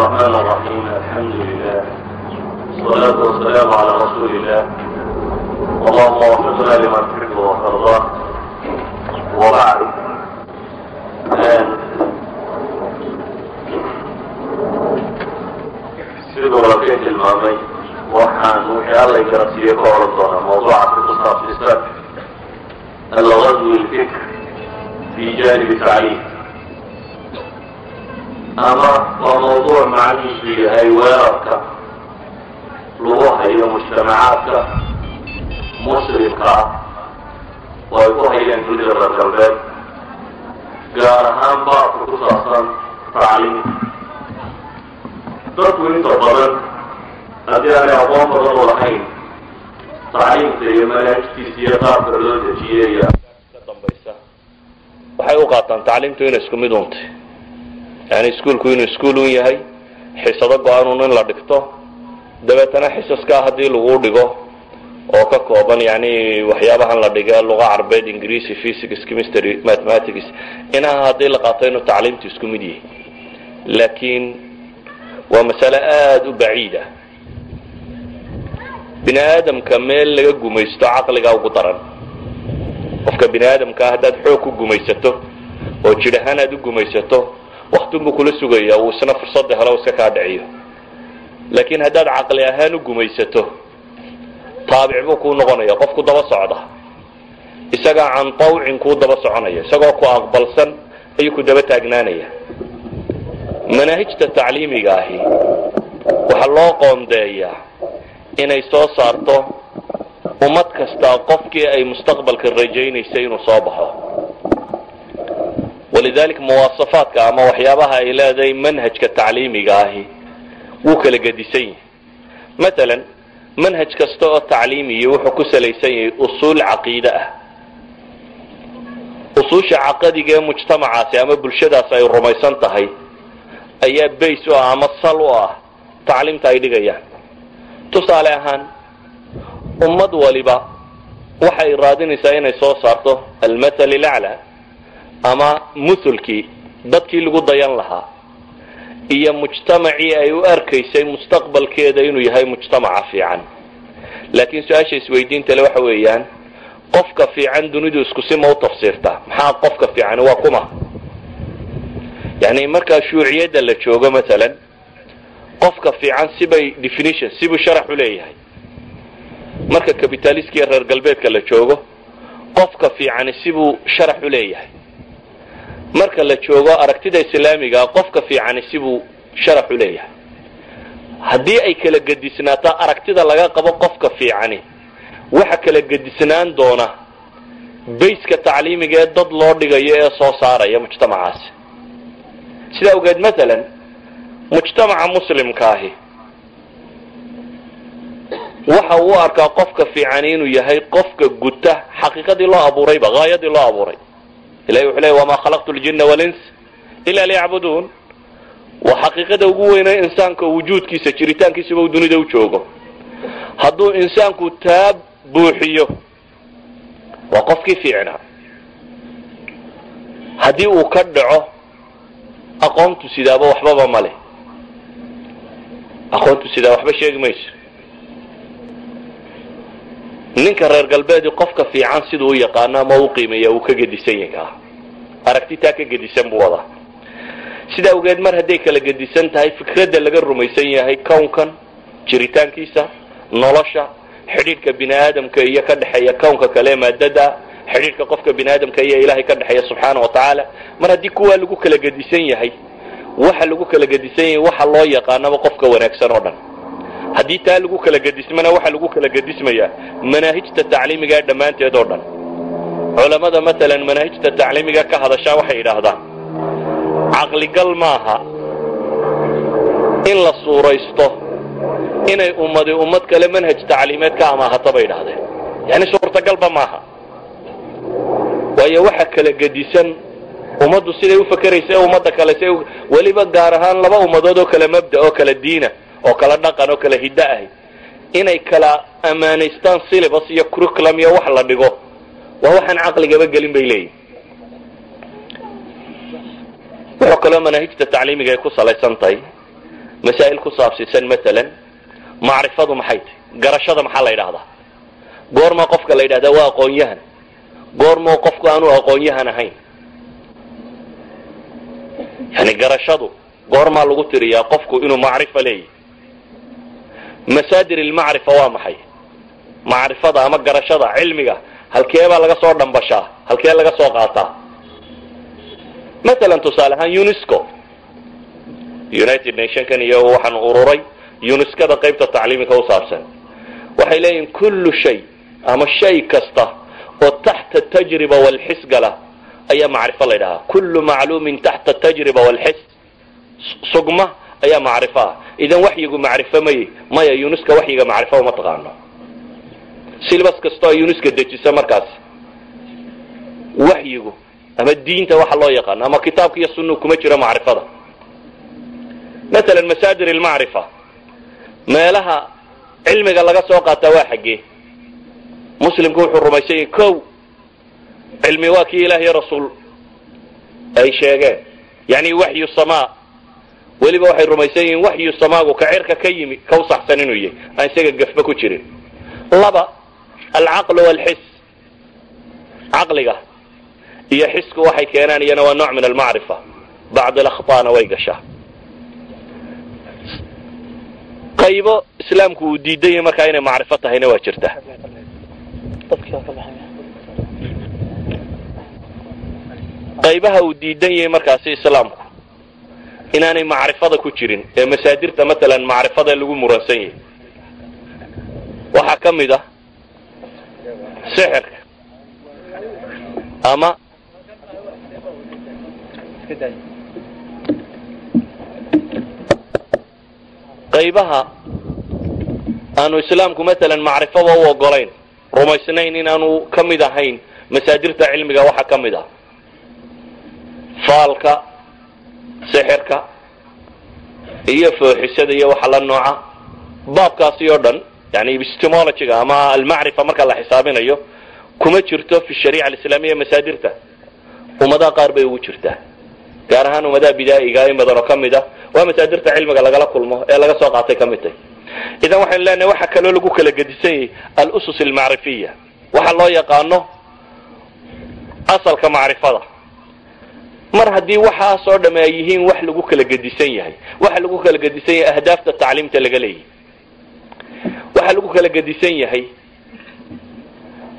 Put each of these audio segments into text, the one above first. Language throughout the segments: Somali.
الرحمن الرحيم الحمد لله. والصلاة والسلام على رسول الله. اللهم وفقنا لمن تحبه وترضاه وبعد. الآن. sida la ka tilmaamay waxaan wixii allay garansiiye ka oran doonaa mawduuca ku kusaabsisan alghazw lfikr fi janib tacliim ama waa mawduuc macnihiisu yahay weerarka lagu hayo mujtamacaadka muslimka ah. Oo ay ku hayeen dunida reer galbeed gaar ahaan baabka ku saabsan tacliimta dadku inta badan haddii aanay aqoon badan lahayn tacliimta iyo manaahijtiisa iyo qaabka loo dejiyey iyo ka dambaysa. Waxay u qaataan tacliimtu inay isku mid untay yani iskuolku inuu iskuol un yahay xisado go'aanun in la dhigto. Dabeetana xisaskaa haddii lagu dhigo oo ka kooban yani waxyaabahan la dhiga luga carbeed ingiriisi physics chemistry mathematics inaha haddii la qaato inuu tacliimtu isku mid yahay. Laakiin waa masale aada u baciida bini aadamka meel laga gumaysto caqligaa ugu daran. Qofka bini aadamkaa haddaad xoog ku gumaysato oo jir ahaan aad u gumaysato waktinbuu kula sugaya uu isna fursadda helo iska kaa dhiciyo. Laakiin haddaad caqli ahaan u gumaysato taabic buu kuu noqonaya qof ku daba socda. Isagaa can tawcin kuu daba soconaya isagoo ku aqbalsan ayuu ku daba taagnaanaya. Manaahijta tacliimiga ahi waxaa loo qoondeeyaa inay soo saarto ummad kastaa qofkii ay mustaqbalka rajaynaysay inuu soo baxo walidalika muwaasafaadka ama waxyaabaha ay leedahay manhajka tacliimiga ahi wuu kala gedisan yahay. Matalan manhaj kasta oo tacliimiya wuxuu ku salaysan yahay usuul caqiide ah. Usuusha caqadiga ee mujtamacaasi ama bulshadaas ay rumaysan tahay ayaa bays u ah ama sal u ah tacliimta ay dhigayaan. Tusaale ahaan ummad waliba waxay raadinaysaa inay soo saarto almathal ilaclaa ama muthulkii dadkii lagu dayan lahaa iyo mujtamacii ay u arkaysay mustaqbalkeeda inuu yahay mujtamaca fiican. Laakiin su'aasha isweydiinta le waxa weeyaan qofka fiican dunidu isku si ma u tafsiirtaa maxaa qofka fiican waa kuma. Yani markaa shuuciyadda la joogo maalan qofka fiican sibay definition sibuu sharax u leeyahay. Marka capitalistiya reer galbeedka la joogo qofka fiicani sibuu sharax u leeyahay marka la joogo aragtida islaamiga qofka fiicani sibuu sharax u leeyahay. Haddii ay kala gedisnaato aragtida laga qabo qofka fiicani waxa kala gedisnaan doona bayska tacliimiga ee dad loo dhigayo ee soo saaraya mujtamacaasi. Sidaa ogeed maalan mujtamaca muslimka ahi waxa uu arkaa qofka fiicani inuu yahay qofka guta xaqiiqadii loo abuurayba haayadii loo abuuray ilahi wuxuu leey wamaa khalaqtu ljina walins ila liyacbuduun waa xaqiiqada ugu weyne insaanka wujuudkiisa jiritaankiisaba uu dunida u joogo. Hadduu insaanku taa buuxiyo waa qofkii fiicnaa haddii uu ka dhaco aqoontu sidaaba waxbaba male aqoontu sidaa waxba sheegi mayso ninka reer galbeedi qofka fiican siduu u yaqaano ama u qiimeeya uu ka gedisan yahay. Kaa aragti taa ka gedisan buu wadaa. Sidaa awgeed mar hadday kala gedisan tahay fikradda laga rumaysan yahay kownkan jiritaankiisa nolosha xidhiidhka bini aadamka iyo ka dhexeeya kownka kale maadada xidhiidhka qofka bini aadamka iyo ilaahay ka dhexeeya subxaana wa tacaala mar haddii kuwaa lagu kala gedisan yahay waxa lagu kala gedisan yahay waxa loo yaqaanaba qofka wanaagsan oo dhan haddii taa lagu kala gedismana waxa lagu kala gedismayaa manaahijta tacliimiga dhammaanteed oo dhan. Culamada maalan manaahijta tacliimiga ka hadashaa waxay yidhaahdaan caqligal maaha in la suuraysto inay ummadi ummad kale manhaj tacliimeed ka amaahato bay idhahdeen yani suurtagalba maaha. Waayo waxa kala gedisan ummaddu siday u fakeraysa ummadda kale weliba gaar ahaan laba ummadood oo kale mabda oo kale diina oo kala dhaqan oo kala hiddo ahy inay kala ammaanaystaan syllabus iyo curriculum iyo wax la dhigo. Waa waxaan caqligaba gelin bay leeyihiin wuxuu kaloo manaahijta tacliimiga ay ku salaysan tahay masaa'il ku saabsiisan matalan macrifadu maxay tahy garashada maxaa la yidhahdaa goormaa qofka la yidhahdaa waa aqoon-yahan. Goormoo qofku aanu aqoon-yahan ahayn? Yani garashadu goormaa lagu tiriyaa qofku inuu macrifo leeyahy masaadir ilmacrifa waa maxay? Macrifada ama garashada cilmiga halkeebaa laga soo dhambashaa? Halkee laga soo qaataa? Matalan tusaale ahaan unesco. United nationkan iyo waxaan ururay unescada qaybta tacliimika u saabsan. Waxay leeyihiin kullu shay ama shay kasta oo taxta tajriba walxis gala ayaa macrifo la ydhahaa kullu macluumin taxta tajriba walxis sugma ayaa macrifo ah idan waxyigu macrifo maye maya unesca waxyiga macrifo uma taqaano. Silbas kastoo ay unesca dejisa markaas waxyigu ama diinta waxa loo yaqaano ama kitaabka iyo sunna kuma jiro macrifada. Matalan masaadir ilmacrifa meelaha cilmiga laga soo qaataa waa xaggee muslimku wuxuu rumaysan yahi kow cilmi waa kii ilaah rasuul ay sheegeen. Yani waxyu samaa weliba waxay rumaysan yihiin waxyu samaagu ka cirka ka yimi ka u saxsan inuu yahay. Aan isaga gafba ku jirin. Laba alcaqlu walxis. Caqliga iyo xisku waxay keenaan iyana waa nooc min almacrifa. Bacd alakhطaana way gashaa. Qaybo islaamku uu diidan yahay markaa inay macrifo tahayna waa jirta. Qaybaha uu diidan yahay markaasi islaamku inaanay macrifada ku jirin ee masaadirta matalan macrifada lagu muransan yahay. Waxaa ka mid ah sixirka ama qaybaha aanu islaamku matalan macrifaba u ogolayn rumaysnayn inaanu ka mid ahayn masaadirta cilmiga waxaa ka mid ah. Faalka sixirka iyo fooxisada iyo waxa la nooca baabkaasi oo dhan yani epistemologyga ama almacrifa marka la xisaabinayo kuma jirto fi shariica alislaamiya masaadirta. Ummadaha qaar bay ugu jirtaa gaar ahaan ummadaha bidaa'iga in badan oo ka mid ah. Waa masaadirta cilmiga lagala kulmo ee laga soo qaatay ka mid tahy idan waxaynu leenahay waxa kaloo lagu kala gedisan yahay alusus almacrifiya. Waxa loo yaqaano asalka macrifada mar haddii waxaasoo dhamme ay yihiin wax lagu kala gedisan yahay waxa lagu kala gedisan yahay ahdaafta tacliimta laga leeyahy waxa lagu kala gedisan yahay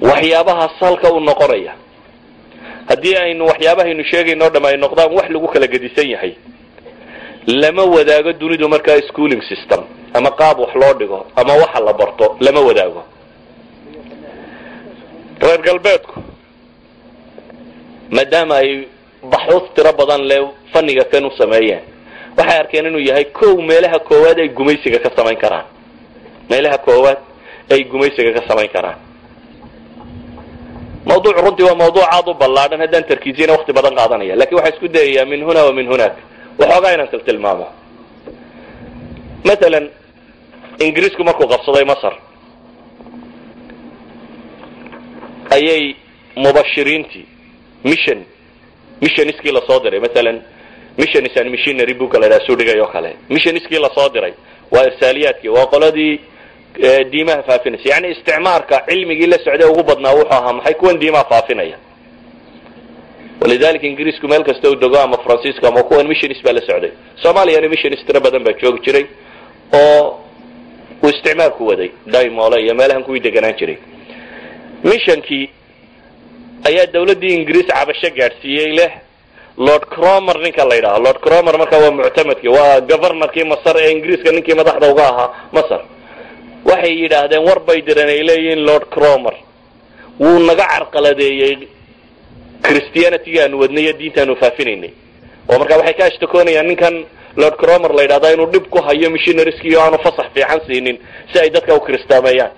waxyaabaha salka u noqonaya haddii aynu waxyaabahaynu sheegayno dham ay noqdaan wax lagu kala gedisan yahay lama wadaago dunidu markaa schooling system ama qaab wax loo dhigo ama waxa la barto lama wadaago. Reer galbeedku maadaama ay baxuud tiro badan le fanniga kan u sameeyeen. Waxay arkeen inuu yahay kow meelaha koowaad ay gumaysiga ka samayn karaan. Meelaha koowaad ay gumaysiga ka samayn karaan. Mawduuc runtii waa mawduuc aad u ballaadhan haddaan tarkiisiyana wakti badan qaadanaya. Lakin waxaa isku dayayaa min huna wa min hunaak. Waxoogaa inaan tiltilmaamo matalan ingiriisku markuu qabsaday masar ayay mubashiriintii mission missioniskii la soo diray matalan missionis and missionary book la ydhaha suu oo kale missioniskii la soo diray waa irsaaliyaadkii waa qoladii diimaha faafinaysa. Yani isticmaarka cilmigii la socday ugu badnaa wuxuu ahaa maxay kuwan diimaha faafinaya? Walidalika ingiriisku meel kasta u dego ama francisco ama kuwan missionis baa la socday. Soomaaliyana missionis tiro badan baa joogi jiray oo uu isticmaalku waday. Daimole iyo meelahan kuwii deganaan jiray. Missionkii ayaa dawladdii ingiriis cabasho gaadhsiiyey leh lord cromer ninka la yidhaaho lord cromer marka waa muctamadkii waa governorkii masar ee ingiriiska ninkii madaxda uga ahaa masar. Waxay yidhaahdeen war bay direen ay leeyihiin lord cromer. Wuu naga carqaladeeyey christianity aanu wadnay iyo diintaanu faafinaynay. Oo marka waxay ka ashtakoonayaan ninkan lord cromer la yidhahda inuu dhib ku hayo missionarieskii oo aanu fasax fiican siinin si ay dadka u kiristaameeyaan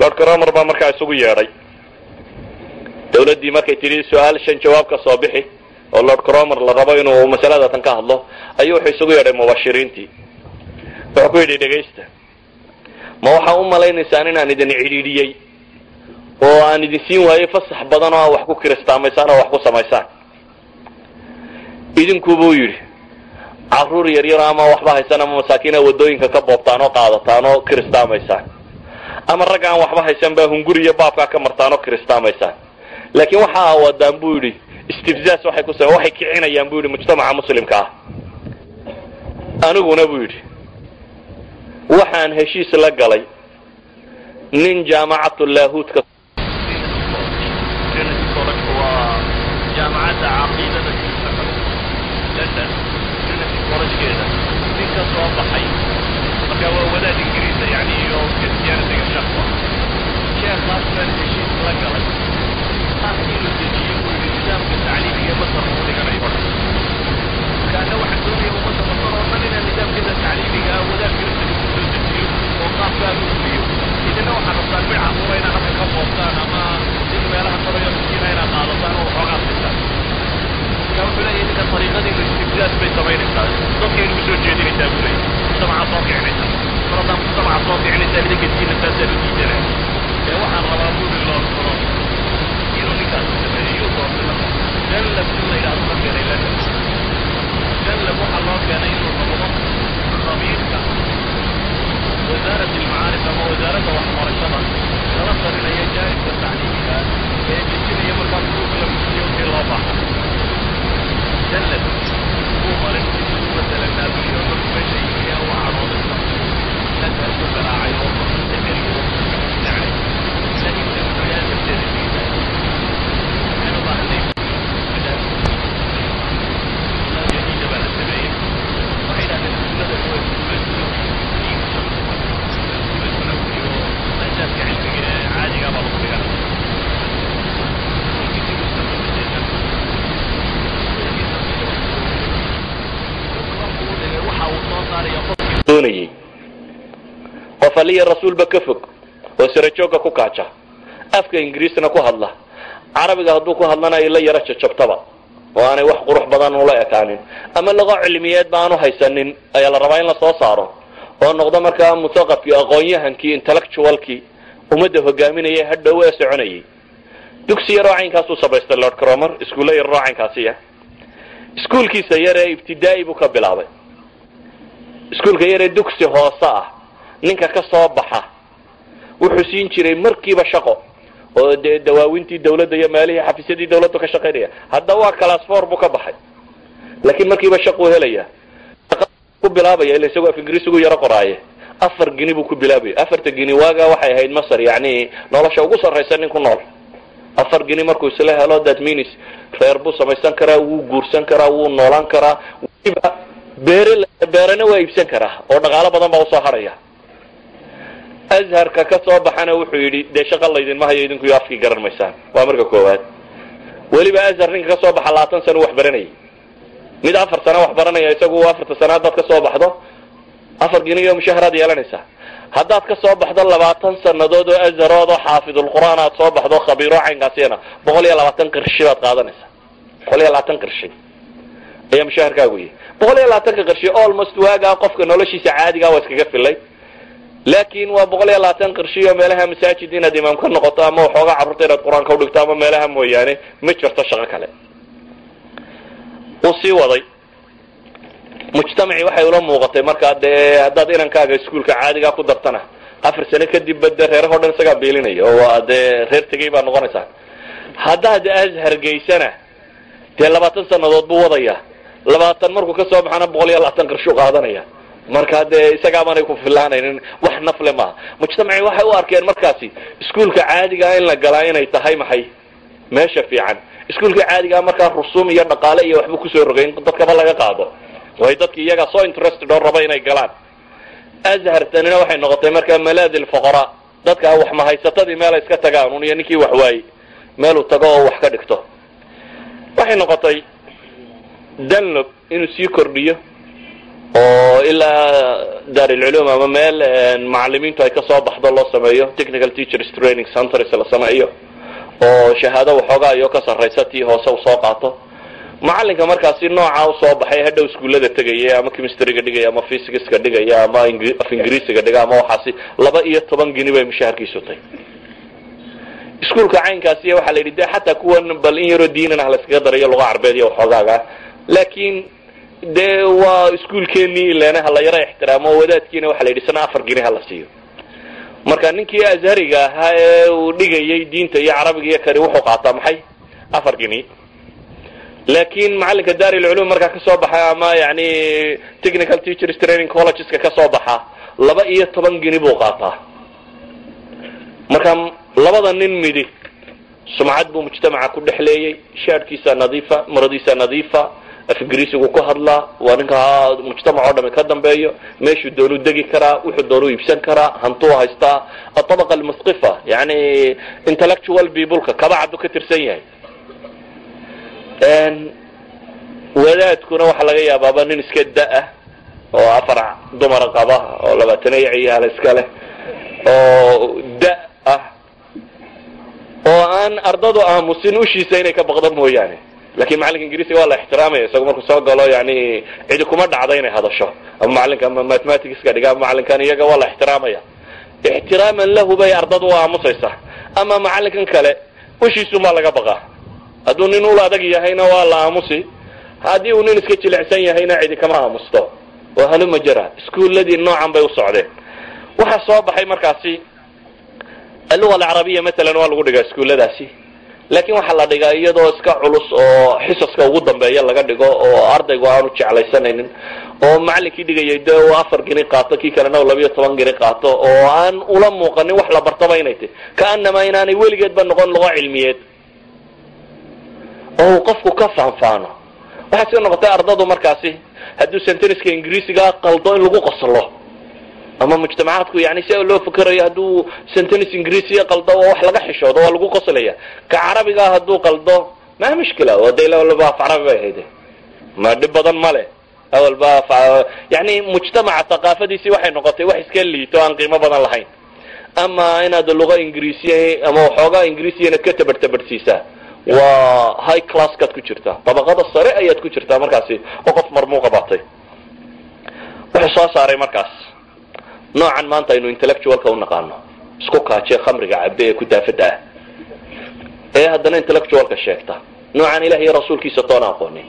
lord cromer baa markaa isugu yeedhay dawladdii markay tidhi su'aal shan jawaab ka soo bixi oo lord cromer la rabo inuu masalada tan ka hadlo ayuu wuxuu isugu yeedhay mubashiriintii wuxuu ku yidhi dhegaysta ma waxaa u malaynaysaan inaan idin cidhiidhiyey oo aan idin siin waayey fasax badan oo aa wax ku kiristaamaysaan oo wax ku samaysaan? Idinku buu yidhi carruur yaryaro ama waxba haysan ama masaakiina waddooyinka ka boobtaan oo qaadataan oo kiristaamaysaan. Ama rag aan waxba haysan baa hunguri iyo baabkaa ka martaan oo kiristaamaysaan laakiin waxa a wadaan buu yidhi istifzaas waxay ku same waxay kicinayaan buu yidhi mujtamaca muslimka. Ah aniguna buu yidhi waxaan heshiis la galay nin jaamacatu laahuudka jaamacadda caqiidada london trinity collegekeeda nin ka soo baxay marka waa wadaad ingiriisa yani iyo christianitiga shaqwa sheekhaas baan heshiis la galay qaabkii la dejiye buu yidhi nidaamka tacliimiga masar uu dhiganayo markaana waxaan doonaya ummadda masar oo dhan inaan nidaamkeeda tacliimiga ah wadaad kiristani ku soo dejiyo oo qaabkaa u fuliyo idina waxaad rabtaan mid caquura inaad halka ka boobtaan ama in meelaha kalayo miskiina inaad qaadataan oo waxoogaa sitaan marka wuxuu leeyahay ninka ariiqadiinu istibdaas bay samaynaysaa dadkaynu u soo jeedinaysaa buu leeyahy mujtamaca soo kicinaysaa mar haddaan mujtamaca soo kicinaysaa idinkaskiina qof aliya rasuulba ka fog oo sirajoogga ku kaaja afka ingiriisna ku hadla. Carabiga hadduu ku hadlana ay la yaro jajabtaba oo aanay wax qurux badan ula ekaanin. Ama laqo cilmiyeedba aanu haysanin ayaa la rabaa in la soo saaro oo noqdo markaa musaqafkii aqoon-yahankii intellectualkii ummadda hogaaminaya hadhow ee soconayay. Dugsi yaroo caynkaasuu samaystay lord cromer. Iskuulla yaroo caynkaasiya iskuulkiisa yar ee ibtidaa'i buu ka bilaabay. Iskuulka yaree dugsi hoose ah ninka ka soo baxa wuxuu siin jiray markiiba shaqo oo dee dawaawintii dawladda iyo meelihii xafiisyadii dawladdu ka shaqaynaya. Hadda waa class four buu ka baxay. Laakiin markiiba shaquu helaya ku bilaabaya ila isagoo af ingiriisigu yaro qoraaye. Afar gini buu ku bilaabaya. Afarta gini waagaa waxay ahayd masar yacni nolosha ugu sarraysa nin ku nool. Afar gini markuu isla helo that means reer buu samaysan karaa wuu guursan karaa wuu noolaan karaa. Weliba beere beerana waa iibsan karaa oo dhaqaalo badan baa u soo haraya azharka ka soo baxana wuxuu yidhi dee shaqa laydinma hayo idinkuyo afkii garan maysaan waa marka koowaad. Weliba azhar ninka ka soo baxa labaatan sano wax baranayay. Mid afar sano wax baranaya isagu afarta sano haddaad ka soo baxdo afar giniyo mushaharaad yeelanaysaa haddaad ka soo baxdo labaatan sanadood oo azharood oo xaafidulqur'aan aad soo baxdo khabiiro caynkaasiyana boqol iyo labaatan qirshi baad qaadanaysaa boqol iyo labaatan qirshi ayaa mushaharkaagu yahay boqol iyo labaatanka qirshi almost waagaa qofka noloshiisa caadigaa waa iskaga filay laakin waa boqol iyo labaatan qirshi oo meelaha masaajid inaad imaam ka noqoto ama waxoogaa carruurta inaad qur'aanka udhigto ama meelaha mooyaane ma jirto shaqo kale. Uu sii waday. Mujtamacii waxay ula muuqatay markaa dee haddaad inankaaga iskuolka caadigaa ku dartana afar sano kadibba dee reerahoo dhan isagaa biilinaya oo waa dee reer tegay baa noqonaysaa. Haddaad azhar geysana dee labaatan sanadood buu wadaya labaatan markuu ka soo baxana boqol iyo labaatan qirshuu qaadanaya marka dee isagaabaanay ku filaanaynin wax nafle maaha. Mujtamacii waxay u arkeen markaasi iskuolka caadigaa in la galaa inay tahay maxay? Meesha fiican. Iskuolka caadigaa markaa rusuum iyo dhaqaale iyo waxba ku soo rogay in dadkaba laga qaado. Way dadki iyagaa soo interested oo raba inay galaan. Azhar tanina waxay noqotay markaa malaadi lfuqaraa dadka wax mahaysatadii meel ay iska tagaan un iyo ninkii wax waayey. Meeluu tago oo wax ka dhigto. Waxay noqotay danlob inuu sii kordhiyo oo ilaa daarilculuum ama meel macalimiintu ay ka soo baxdo loo sameeyo technical teachers training centers la sameeyo oo shahaado waxoogaa iyo ka sarraysa tii hoose u soo qaato. Macalinka markaasi nooca u soo baxay hadhow iskuullada tegaya ama chemistryga dhigaya ama physicska dhigaya ama af ingiriisiga dhiga ama waxaasi laba iyo toban gini bay mushaharkiisu tahy iskuolka caynkaasiy waxaa la yidhi de xataa kuwan bal in yaroo diinan ah la iskaga darayo luga carbeed iyo waxoogaaga. Laakiin dee waa iskuolkeenii ilana hala yaro ixtiraamo wadaadkiina waxa la yidhi sana afar gini hala siiyo. Marka ninkii azhariga ahaa ee uu dhigayay diinta iyo carabiga iyo kani wuxuu qaataa maxay? Afar gini laakin macalinka daarilculum markaa ka soo baxa ama yani technical teachers training collegeska ka soo baxa laba iyo toban gini buu qaataa. Marka labada nin midi sumcad buu mujtamaca ku dhexleeyey shaadhkiisa nadiifa maradiisa nadiifa af ingiriisigu ku hadlaa waa ninka mujtamac oo dhami ka dambeeyo meeshuu doonuu degi karaa wuxuu doonuu iibsan karaa hantuu haystaa aطabaqa almusqifa yani intellectual peopleka kabacadu ka tirsan yahay. Wadaadkuna waxaa laga yaabaaba nin iska da'ah oo afar dumara qaba oo labaatana iyo ciyaala iska leh oo da ah oo aan ardadu aamusin ushiisa inay ka baqda mooyaane laakiin macalinka ingiriisiga waa la ixtiraamaya isagu markuu soo galo yani cidi kuma dhacda inay hadasho. Ama macalinka ama mathematicska dhiga macalinkan iyaga waa la ixtiraamaya. Ixtiraaman lahu bay ardadu u aamusaysaa ama macalinkan kale ushiisumaa laga baqaa. Hadduu nin ul adag yahayna waa la aamusi. Haddii uu nin iska jilicsan yahayna cidi kama aamusto. Oo haluma jara iskuuladii noocan bay u socdeen. Waxaa soo baxay markaasi alluga alcarabiya matalan waa lagu dhigaa iskuulladaasi laakiin waxaa la dhigaa iyadoo iska culus oo xisaska ugu dambeeya laga dhigo oo ardaygu aanu jeclaysanaynin oo macalinkii dhigayay de uu afar gini qaato kii kalena labiyo toban gini qaato oo aan ula muuqanin wax la bartaba inay tahy kaanama inaanay weligeedba noqon lugo cilmiyeed. Oo uu qofku ka faanfaano. Waxay sii noqotay ardadu markaasi hadduu senteniska ingiriisiga qaldo in lagu qoslo ama mujtamacaadku yani si loo fakerayo hadduu sentenic ingiriisiya qaldo waa wax laga xishoodo waa lagu qoslaya ka carabigaa hadduu qaldo ma mushkila oo de awalba af carabi bay hayde ma dhib badan male awalba yani mujtamaca thaqaafadiisii waxay noqotay wax iska liito aan qiimo badan lahayn. Ama inaad luga ingiriisiya ama waxoogaa ingiriisiya inaad ka tabartabarsiisaa waa high classkaad ku jirtaa. Dabaqada sare ayaad ku jirtaa markaasi oo qof marmuuqa batay wuxuu soo saaray markaas noocan maanta aynu intellectualka u naqaano. Isku kaaje khamriga cabe ee kudaafada ah ee haddana intellectualka sheegta noocan ilaah iyo rasuulkiisa toona aqoonin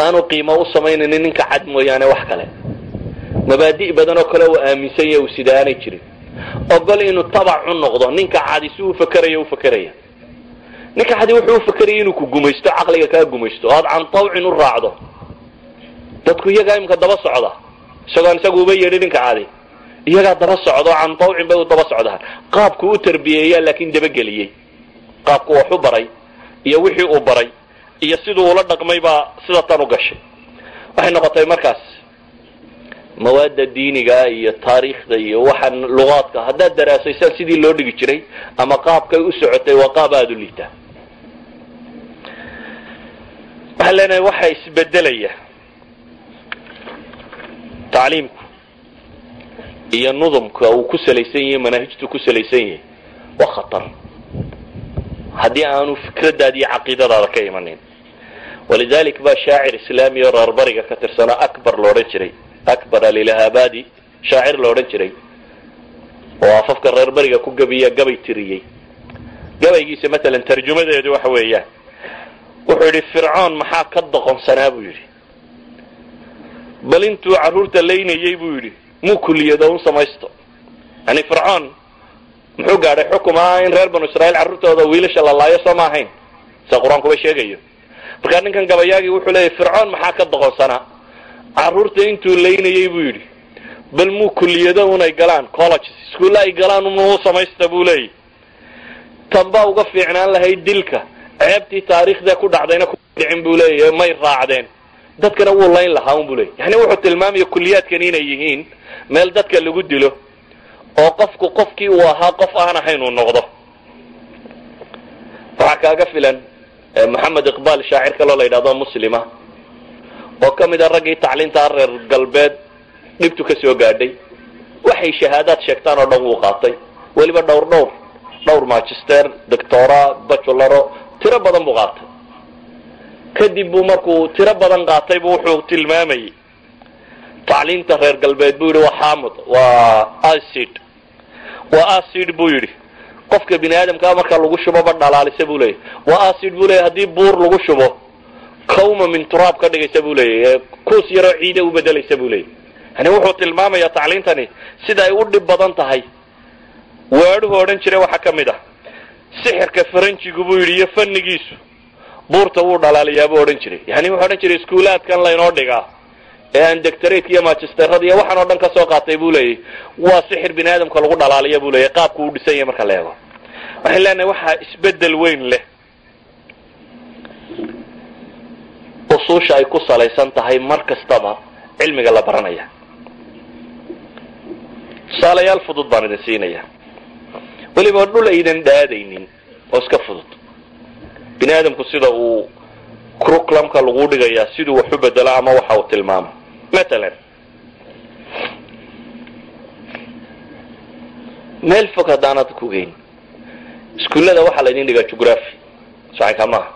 aanu qiimo u samaynaynin ninka cad mooyaane wax kale. Mabaadi' badan oo kale uu aaminsan yahe uu sida aanay jirin. Ogol inuu tabac u noqdo ninka cadi si uu fakeraya u ninka cadi wuxuu ufakeraya inuu ku gumaysto caqliga kaa gumaysto o aad can tawcin u raacdo. Dadku iyagaa imika daba socda isagoon isagu uba yeedhi ninka cadi iyagaa daba socdo can tawcin bay u daba socdaan qaabku u tarbiyeeyaa laakiin dabageliyey qaabku wax u baray iyo wixii uu baray iyo siduu ula dhaqmay baa sida tan u gashay. Waxay noqotay markaas mawaada diiniga iyo taariikhda iyo waxaan lugaadka haddaad daraasaysaan sidii loo dhigi jiray ama qaabkay u socotay waa qaab aada u liita. Waxaan leenahay waxa isbedelaya tacliimku iyo nudumka uu ku salaysan yahay manaahijtu ku salaysan yahay waa khatar. Haddii aanu fikradaada iyo caqiidadaada ka imanin. Walidalik baa shaacir islaami oo reerbariga ka tirsanoo akbar lo odhan jiray. Akbar alilahabadi shaacir lo odhan jiray. Oo afafka reerbariga ku gabiya gabay tiriyey. Gabaygiisa matalan tarjumadeedu waxa weeyaan. Wuxuu yidhi fircoon maxaa ka doqonsanaa buu yidhi bal intuu carruurta laynayey buu yidhi muu kuliyado un samaysto. Yani fircoon muxuu gaadhay xukuma in reer banu israa'iil carruurtooda wiilasha la laayo soo ma ahayn. Sida qur'aankuba sheegayo. Markaa ninkan gabayaagii wuxuu leeyahy fircoon maxaa ka doqonsanaa carruurta intuu laynayey buu yidhi bal muu kuliyado unay galaan colleges iskuulla ay galaan unuu samaysta buu leeyahy tan baa uga fiicnaan lahayd dilka ceebtii taariikhda ku dhacdayna ku dhicin buu leeyahy may raacdeen dadkana wuu layn lahaa un buu leeyay yani wuxuu tilmaamaya kuliyaadkan inay yihiin meel dadka lagu dilo oo qofku qofkii uu ahaa qof aan ahayn uu noqdo. Waxaa kaaga filan moxamed iqbaal shaacir kaloo la yidhahdo muslima oo ka mid a raggii tacliintaa reer galbeed dhibtu ka soo gaadhay. Waxay shahaadaad sheegtaan oo dhan wuu qaatay. Weliba dhowr dhowr dhowr magister doctora bachelaro tiro badan buu qaatay kadib buu markuu tiro badan qaatay bu wuxuu tilmaamayay tacliinta reer galbeed buu yidhi waa xamud waa acid waa acid buu yidhi. Qofka bini aadamkaa marka lagu shuboba dhalaalisa buu leeyahy waa acid buu leeyahy haddii buur lagu shubo kawma min turaab ka dhigaysa buu leeyahy kuus yaroo ciida u bedelaysa buu leeyahy yani wuxuu tilmaamayaa tacliintani sida ay u dhib badan tahay. Weedhuhu odhan jiray waxaa ka mid ah. Sixirka faranjigu buu yidhi iyo fannigiisu buurta wuu dhalaaliyaa buu odhan jiray. Yani wuxuu odhan jiray iskuulaadkan laynoo dhigaa. Ee aan doctorate iyo magisterada iyo waxaan oo dhan ka soo qaatay buu leeyahy waa sixir bini aadamka lagu dhalaaliya buu leeyahy qaabku uu dhisan yahay marka la eego. Waxaan leenahay waxaa isbeddel weyn leh. Usuusha ay ku salaysan tahay mar kastaba cilmiga la baranaya. Tusaalayaal fudud baan idin siinaya weliba dhul aydan dhaadaynin oo iska fudud bini aadamku sida uu curriculumka lagu dhigayaa siduu wax u bedelo ama waxa uu tilmaamo. Matalan meel fog haddaanad ku geyn iskuullada waxaa laydin dhigaa jugraphy saxinka maaha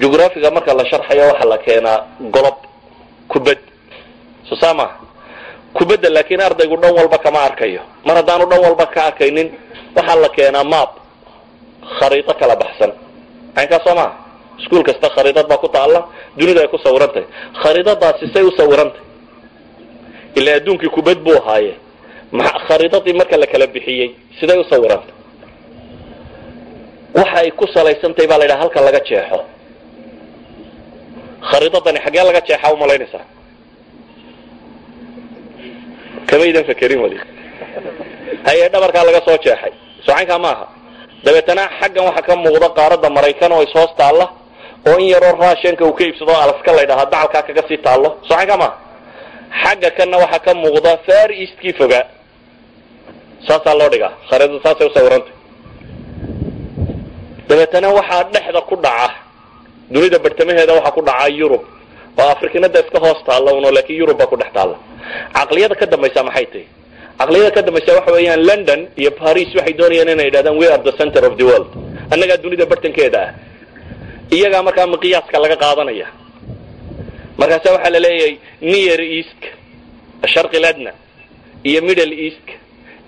jugraphiga marka la sharxayo waxaa la keenaa golob kubad. Soo saa maaha kubadda laakiin ardaygu dhan walba kama arkayo. Mar haddaanu dhan walba ka arkaynin waxaa la keenaa map khariido kala baxsan caynkaa soo maaha iskuol kasta khariidad baa ku taalla. Dunida ay ku sawirantahay khariidadaasi say u sawirantay. Ilaa adduunkii kubad buu ahaaye. Ma khariidadii marka la kala bixiyey siday u sawirantay. Waxa ay ku salaysantahay baa la yidhaha halka laga jeexo. Khariidadani xaggee laga jeexaa umalaynaysaa kamaydan fakerin weli haye dhabarkaa laga soo jeexay. Socaynkaa maaha dabeetana xaggan waxaa ka muuqda qaaradda maraykan oo is hoos taalla oo in yaroo raashinka uu ka iibsado alaska la ydhahaa dacalkaa kaga sii taallo. Socaynkaa maaha xagga kanna waxaa ka muuqda far eastkii fogaa saasaa loo dhigaa. Khariidada saasay usawirantay dabeetana waxaa dhexda ku dhaca dunida bartamaheeda waxaa ku dhaca yurub. Oo afrikanada iska hoos taalla uno laakiin yurub baa ku dhex taalla. Caqliyada ka dambaysa maxay tahi caqliyada ka dambaysa waxa weeyaan london iyo paris waxay doonayaan inay yidhahdaan we are the center of the world. Annagaa dunida bartankeeda ah. Iyagaa markaa miqyaaska laga qaadanaya. Markaasa waxaa la leeyahay near eastka sharqi ladna iyo middle eastka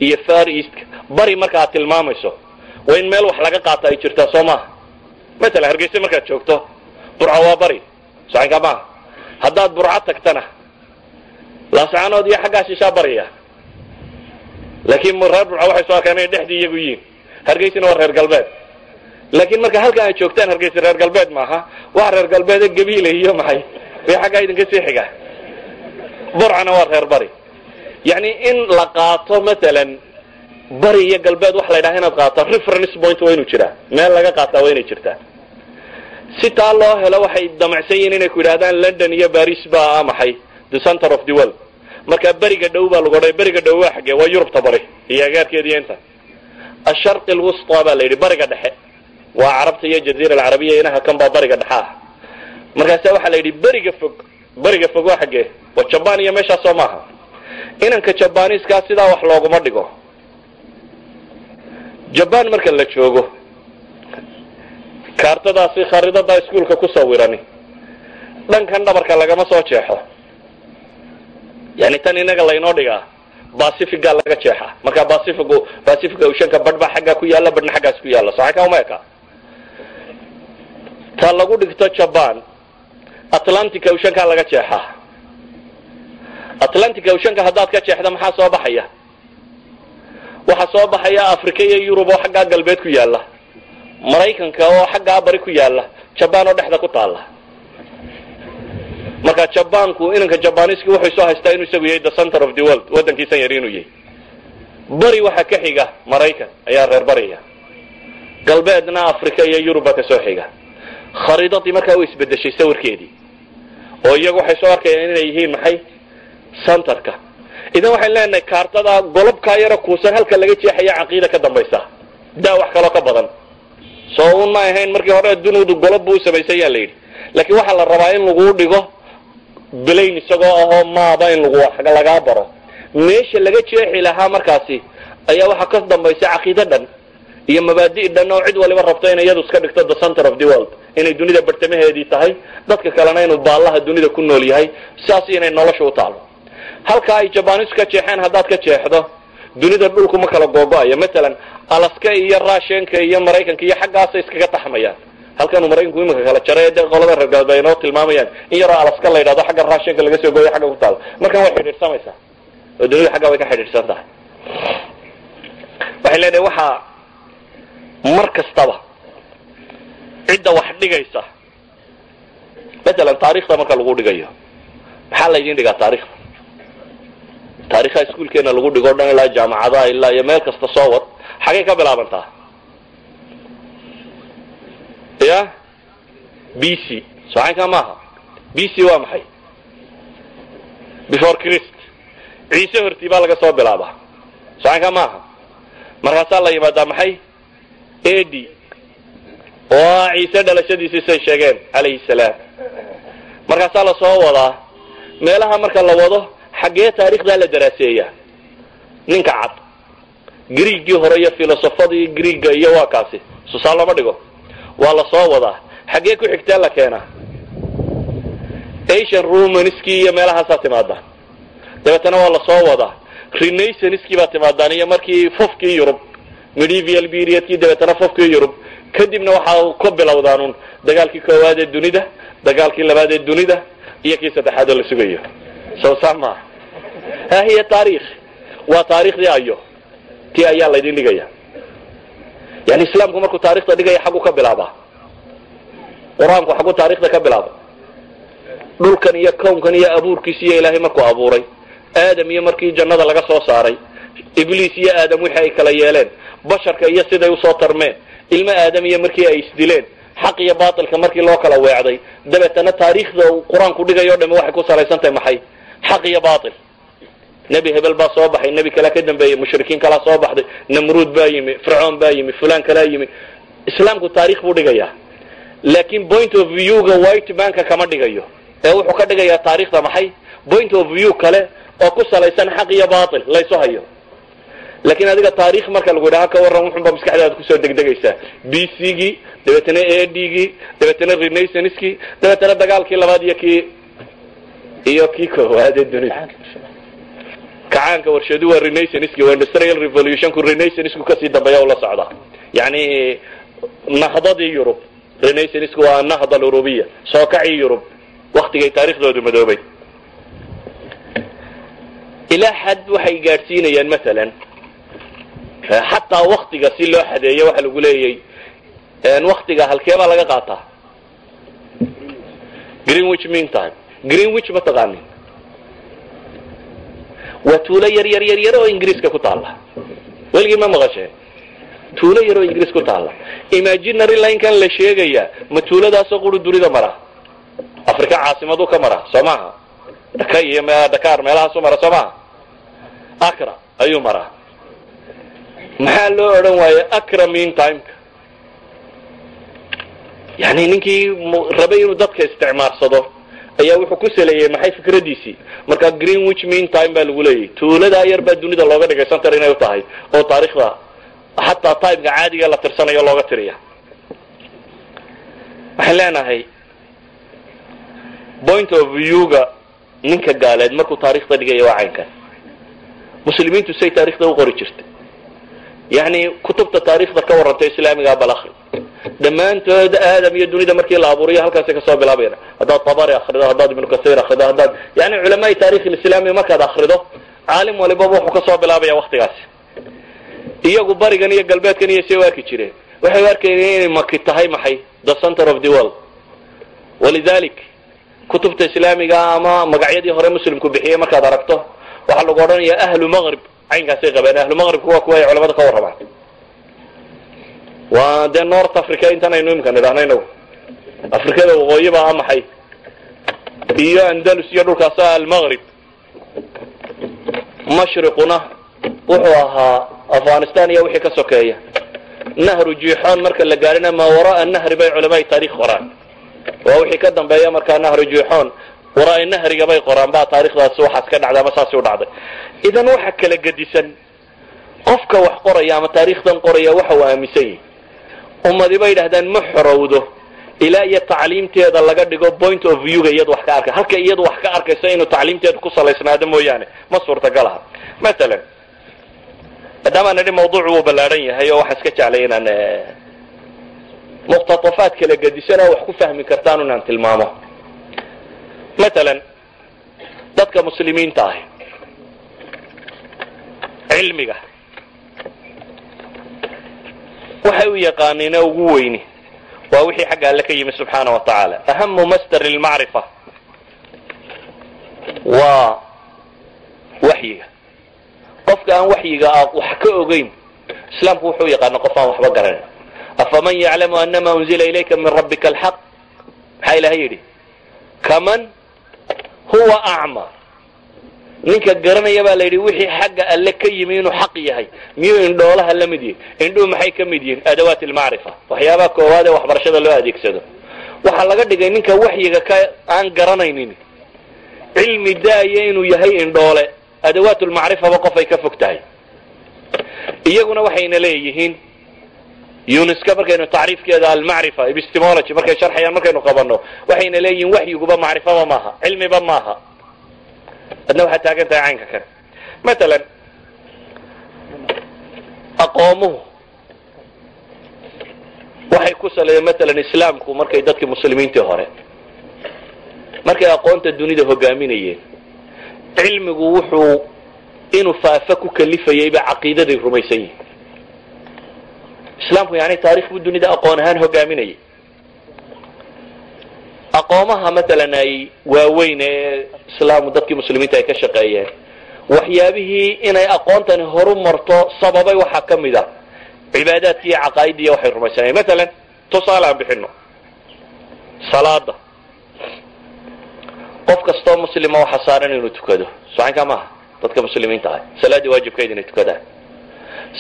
iyo far eastka bari marka aad tilmaamayso waa in meel wax laga qaata ay jirtaa soo maaha matala hargeysa markaad joogto. Burco waa bari socanka haddaad burco tagtana laascaanood iyo xaggaa shishaa bariya laakiin reer burco waxay soo arkaan inay dhexdii iyagu yihiin. Hargeysina waa reer galbeed. Laakiin marka halkan ay joogtaan hargeysa reer galbeed maaha waa reer galbeede gabiile iyo maxay? Way xaggaa idinka sii xiga. Burcana waa reer bari. Yacni in la qaato matalan bari iyo galbeed waxa la ydhaha inaad qaato reference point waa inuu jiraa. Meel laga qaataa waa inay jirtaa. Si taa loo helo waxay damacsan yihiin inay ku yidhahdaan london iyo baris baa maxay? The center of the world marka beriga dhow baa lagu odhay beriga dhow waa xaggee waa yurubta bari iyo agaarkeeda iyo inta asharqi alwusta baa la yidhi bariga dhexe. Waa carabta iyo jaziira alcarabiya inaha kan baa bariga dhexe ah. Markaasa waxaa la yidhi beriga fog beriga fog waa xaggee waa jabaan iyo meeshaas soo maaha. Inanka jabaniiskaa sidaa wax looguma dhigo. Jabaan marka la joogo kaartadaasi khariidada iskuolka ku sawirani dhankan dhabarka lagama soo jeexo yani tan inaga laynoo dhigaa bacifiga laga jeexa. Marka bacifigu bacifica ushanka badh baa xaggaa ku yaalla badhna xaggaas ku yaalla. Saxaka uma eka ta lagu dhigto jaban atlantica ushankaa laga jeexaa atlantica ushanka haddaad ka jeexda maxaa soo baxaya? Waxaa soo baxaya africa iyo yurub oo xaggaa galbeed ku yaalla. Maraykanka oo xaggaa bari ku yaalla. Jabaan oo dhexda ku taalla marka jabaanku inanka jabaniski wuxuu soo haystaa inuu isagu yahay the center of the world waddankiisan yar inuu yahay. Bari waxaa ka xiga maraykan ayaa reer bariya galbeedna africa iyo yurub baa ka soo xiga. Khariidadii markaa way isbedeshay sawirkeedii. Oo iyagu waxay soo arkayaan inay yihiin maxay? Centerka. Idan waxayn leenahay kaartada golobkaa yaro kuusan halka laga jeexaya caqiida ka dambaysa. Daa wax kaloo ka badan. Soo un ma ahayn markii hore dunuudu golob buu usamaysan yaa la yidhi laakiin waxaa la rabaa in laguu dhigo bilayn isagoo ahoo maaba in lagaa baro. Meesha laga jeexi lahaa markaasi ayaa waxaa ka dambaysa caqiide dhan iyo mabaadi' dhan oo cid waliba rabto in iyadu iska dhigto the center of the world inay dunida bartamaheedii tahay dadka kalena inuu baallaha dunida ku nool yahay saas inay nolosha u taalo. Halka ay jabanis ka jeexeen haddaad ka jeexdo dunida dhulku ma kala googo-ayo matalan alaska iyo russianka iyo maraykanka iyo xaggaasay iskaga taxmayaan halkanuu maraykanku iminka kala jaray de qolada reer galbeed inoo tilmaamayaan. In yaroo alaska la yidhahdo xagga raashinka laga soo gooyo xagga ku taalo markan way xidhiidhsamaysaa oo dunida xagga way ka xidhiidhsan tahay. Waxay leedahay waxaa mar kastaba cidda wax dhigaysa masalan taarikhda marka lagu dhigayo. Maxaa laydin dhigaa taarikhda taarikha iskuolkeena lagu dhigo o dhan ilaa jaamacadaha ilaa iyo meel kasta soo wad xagay ka bilaabantaa ya b c. Socanka maaha b c waa maxay? Before christ. Ciise hortii baa laga soo bilaabaa. Socanka maaha markaasaa la yimaadaa maxay? A d. Oo ciise dhalashadiisi say sheegeen calayhi salaam. Markaasaa la soo wadaa meelaha marka la wado xaggee taarikhdaa la daraaseeyaa. Ninka cad. Griiggii hore iyo filosofadii griigga iyo waa kaasi. Susaal lama dhigo waa la soo wadaa xaggee ku xigtaa la keenaa asian romanskii iyo meelahaasaa timaadaan dabeetana waa la soo wadaa renaissanskii baa timaadaan iyo markii fofkii yurub medieval periodkii dabeetana fofkii yurub kadibna waxaa ka bilowdaanun dagaalkii koowaad ee dunida dagaalkii labaad ee dunida iyo kii saddexaad oo la sugayo. Soo saa maaha ha hiya taarikh waa taarikhdii ayo ti ayaa laydin dhigaya yani islaamku markuu taarikhda dhigaya xaggu ka bilaabaa qur'aanku xaggu taarikhda ka bilaaba dhulkan iyo kownkan iyo abuurkiis iyo ilaahay markuu abuuray aadam iyo markii jannada laga soo saaray ibliis iyo aadam wixii ay kala yeeleen basharka iyo siday u soo tarmeen ilmo aadam iyo markii ay isdileen xaq iyo baatilka markii loo kala weecday dabeetana taariikhda uu qur'aanku dhigayo o dhami waxay ku salaysan tahay maxay xaq iyo baatil nebi hebel baa soo baxay nebi kalea ka dambeeyey mushrikiin kalaa soo baxday namruud baa yimi fircoon baa yimi fulaan kalaa yimi. Islaamku taarikh buu dhigayaa. Laakiin point of view-ga white manka kama dhigayo. Ee wuxuu ka dhigayaa taarikhda maxay? Point of view kale oo ku salaysan xaq iyo baatil laysu hayo. Laakiin adiga taarikh marka lagu yidhaha ka warran wuxunba maskaxdaada ku soo degdegaysaa b c gii dabeetana a d gii dabeetana renaissanskii dabeetana dagaalkii labaad iyo kii iyo kii koowaad ee dunida kacaanka warshadu waa renaissanski waa industrial revolutionku renaissansku ka sii dambeeya ula socda. Yani nahdadii yurub renaissansku waa nahda alurubiya soo kacii yurub waktigay taarikhdoodu madoobay. Ilaa xad waxay gaadhsiinayaan masalan xataa waktiga si loo xadeeyo waxa lagu leeyay waktiga halkee baa laga qaataa. Greenwich mean time. Greenwich ma taqaanin waa tuulo yar yar yar yar oo ingiriiska ku taalla. Weligii ma maqasheen tuulo yar oo ingiriis ku taalla. Imaginary linekan la sheegaya ma tuuladaasoo quri dunida mara? Africa caasimadu ka mara soo maaha? Dhaka iyo dakar meelahaasu mara soo maaha? Acra ayuu maraa. Maxaa loo odhan waaye acra mean timeka. Yani ninkii rabay inuu dadka isticmaarsado ayaa wuxuu ku saleeyey maxay fikradiisii? Marka greenwich mean time baa lagu leeyahy tuuladaa yar baa dunida looga dhigay center inay u tahay oo taarikhda xataa timeka caadiga la tirsanayo looga tiriya waxaan leenahay point of view-ga ninka gaaleed markuu taarikhda dhigaya waa caynkan. Muslimiintu say taarikhda u qori jirtay yani kutubta taarikhda ka warrantay islaamigaa bal akri dhammaantood aadam iyo dunida markii la abuuriyo halkaasay ka soo bilaabayaan haddaad tabari akrido haddaad ibnu kasiir akrido haddaad yani culamaai taarikh islaami markaad akrido caalim walibaba wuxuu ka soo bilaabaya waktigaasi iyagu barigan iyo galbeedkan iyo say u arki jireen. Waxay u arkayeen inay maki tahay maxay? The center of the world. Walidalik kutubta islaamiga ama magacyadii hore muslimku bixiyey markaad aragto waxaa lagu odhanaya ahlu maqrib caynkaasay qabeen ahlu maqribku waa kuwa ay culamada ka warramaan waa dee north africa intan aynu imika nidhahno inagu afrikada waqooyi baa maxay. Iyo andalus iyo dhulkaas almaqrib mashriquna wuxuu ahaa afghanistan iyo wixii ka sokeeya. Nahru jixon marka la gaarina maa waraa nahri bay culamaai taarikh qoraan. Waa wixii ka dambeeya markaa nahru jixon waraa nahriga bay qoraan baa taarikhdaas waxaas ka dhacday ama saasi u dhacday idan waxa kala gedisan qofka wax qoraya ama taariikhdan qoraya waxa uu aaminsan yahi ummadi bay yidhahdaan ma xorowdo ilaa iyo tacliimteeda laga dhigo point of view-ga iyadu wax ka arkay halka iyadu wax ka arkaysa inuu tacliimteedu ku salaysnaado mooyaane ma suurtagal aha masalan maadaama nidhi mawduucu wuu ballaadhan yahay oo waxaan iska jeclay inaan muqtatafaad kala gedisan wax ku fahmi kartaan inaan tilmaamo. Matalan dadka muslimiinta ahi cilmiga. Waxay u yaqaaniina ugu weyni. Waa wixii xagga alle ka yimi subxaana wa tacaala. Ahamu masdar lilmacrifa waa waxyiga. Qofka aan waxyiga a wax ka ogeyn islaamku wuxuu yaqaana qof aan waxba garanay afaman yaclamu anama unzila ilayka min rabbika alxaq maxaa ilahay yidhi? Kaman huwa acma ninka garanaya baa la yidhi wixii xagga alle ka yimi inuu xaq yahay. Miyuu indhoolaha la mid yihiin indhuhu maxay ka mid yihiin? Adawaat almacrifa waxyaabaha koowaad ee waxbarashada loo adeegsado. Waxaa laga dhigay ninka waxyiga ka aan garanaynin. Cilmi daaya inuu yahay indhoole. Adawaat lmacrifaba qofay ka fog tahay. Iyaguna waxayna leeyihiin uniska markaynu tacriifkeeda almacrifa epistemology markay sharxayaan markaynu qabanno waxayna leeyihiin waxyiguba macrifaba maaha cilmiba maaha adna waxaad taagan tahay caynka kale matalan aqoomuhu waxay ku saleeyeen matalan islaamku markay dadkii muslimiintii hore markay aqoonta dunida hogaaminayeen cilmigu wuxuu inuu faafa ku kalifayayba caqiidaday rumaysan yihiin islaamku yani taarikh buu dunida aqoon ahaan hogaaminayay aqoomaha matalan ay waaweyn ee islaamu dadkii muslimiinta ay ka shaqeeyeen. Waxyaabihii inay aqoontani horu marto sababay waxaa ka mid a. Cibaadaadki iyo caqaa'iddiiya waxay rumaysanayeen matalan tusaale aan bixino salaada. Qof kastoo muslima waxa saaran inuu tukado. Socankaa maaha? Dadka muslimiinta ah. Salaaddii waajibkeed inay tukadaan.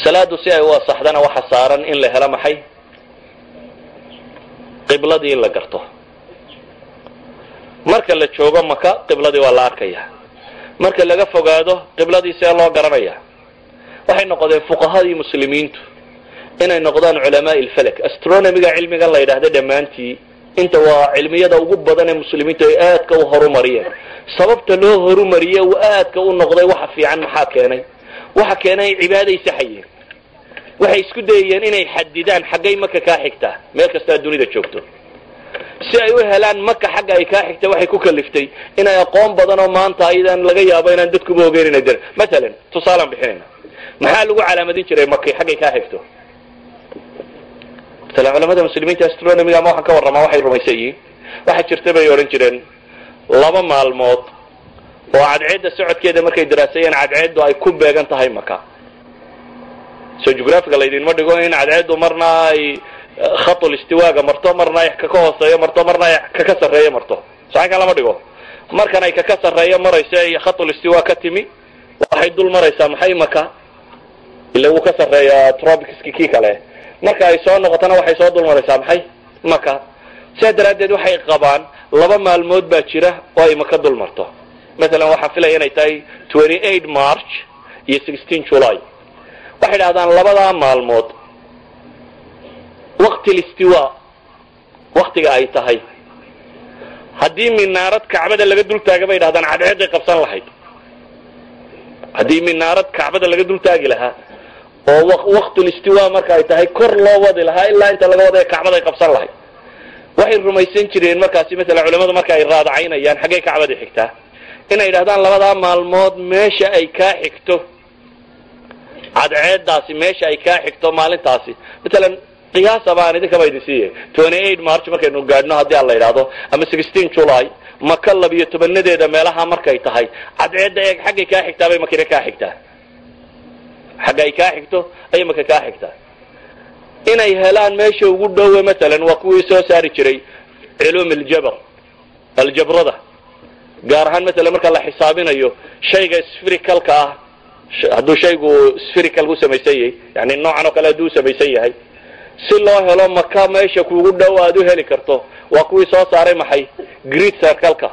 Salaadu si ay u asaxdana waxa saaran in la helo maxay? Qibladii in la garto marka la joogo maka qibladii waa la arkaya. Marka laga fogaado qibladii see loo garanaya. Waxay noqdeen fuqahadii muslimiintu. Inay noqdaan culamaa ilfalak astronomiga cilmigan la yidhaahda dhammaantii inta waa cilmiyada ugu badan ee muslimiintu ay aadka u horumariyeen. Sababta loo horumariyey uu aadka u noqday waxa fiican maxaa keenay? Waxa keenay cibaaday saxayeen waxay isku dayayeen inay xadidaan xaggay maka kaa xigtaa meel kastaa dunida joogto si ay u helaan maka xagga ay kaa xigta waxay ku kaliftay. Inay aqoon badan oo maanta aydan laga yaabo inaan dadkuba ogeyn inay dir matalan tusaalaan bixinayna. Maxaa lagu calaamadin jiray maka xaggay kaa xigto? Matalan culamada muslimiinta astronomiga ama waxaan ka warramaa waxay rumaysan yihiin waxaa jirta bay odhan jireen laba maalmood oo cadceedda socodkeeda markay daraasayeen cadceeddu ay ku beegan tahay maka so jugraphiga laydinma dhigo in cadceeddu marna ay khatul istiwaaga marto marna ay kaka hooseeyo marto marna ay kaka sarreeyo marto. Sacankan lama dhigo. Markan ay kaka sarreeyo marayso ay khatul istiwa ka timi. Waxay dul maraysaa maxay maka? Ila wuu ka sarreeya tropicski kii kale. Marka ay soo noqotona waxay soo dul maraysaa maxay maka? Sidaa daraaddeed waxay qabaan laba maalmood baa jira oo ay maka dul marto. Matalan waxaan filaya inay tahay twenty eight march iyo sixteen july. Waxay dhahdaan labadaa maalmood wakti listiwa waktiga ay tahay. Haddii minaarad kacbada laga dul taaga bay dhahdaan cadceeday qabsan lahayd. Haddii minaarad kacbada laga dul taagi lahaa oo waktulistiwa marka ay tahay kor loo wadi lahaa ilaa inta laga wada kacbaday qabsan lahayd. Waxay rumaysan jireen markaasi matalan culamadu marka ay raadacaynayaan kacbadii xigtaa inay yidhahdaan labadaa maalmood meesha ay kaa xigto. Cadceedaasi meesha ay kaa xigto maalintaasi. Matalan qiyaasa baan idinkaba idin siiye twenty eight march markaynu gaadhno haddii aan la yidhaahdo ama sixteen july maka labiyo tobanadeeda meelaha markay tahay cadceedda eeg xaggay kaa xigtaa bay makina kaa xigtaa. Xagga ay kaa xigto ayay maka kaa xigtaa. Inay helaan meesha ugu dhowe matalan waa kuwii soo saari jiray culuum aljabr aljabrada. Gaar ahaan matalan marka la xisaabinayo shayga sphiricalka ah hadduu shaygu sphirical u samaysan yahay yani noocan oo kale hadduu usamaysan yahay si loo helo maka meesha kuugu dhow aad u heli karto. Waa kuwii soo saaray maxay? Great circalka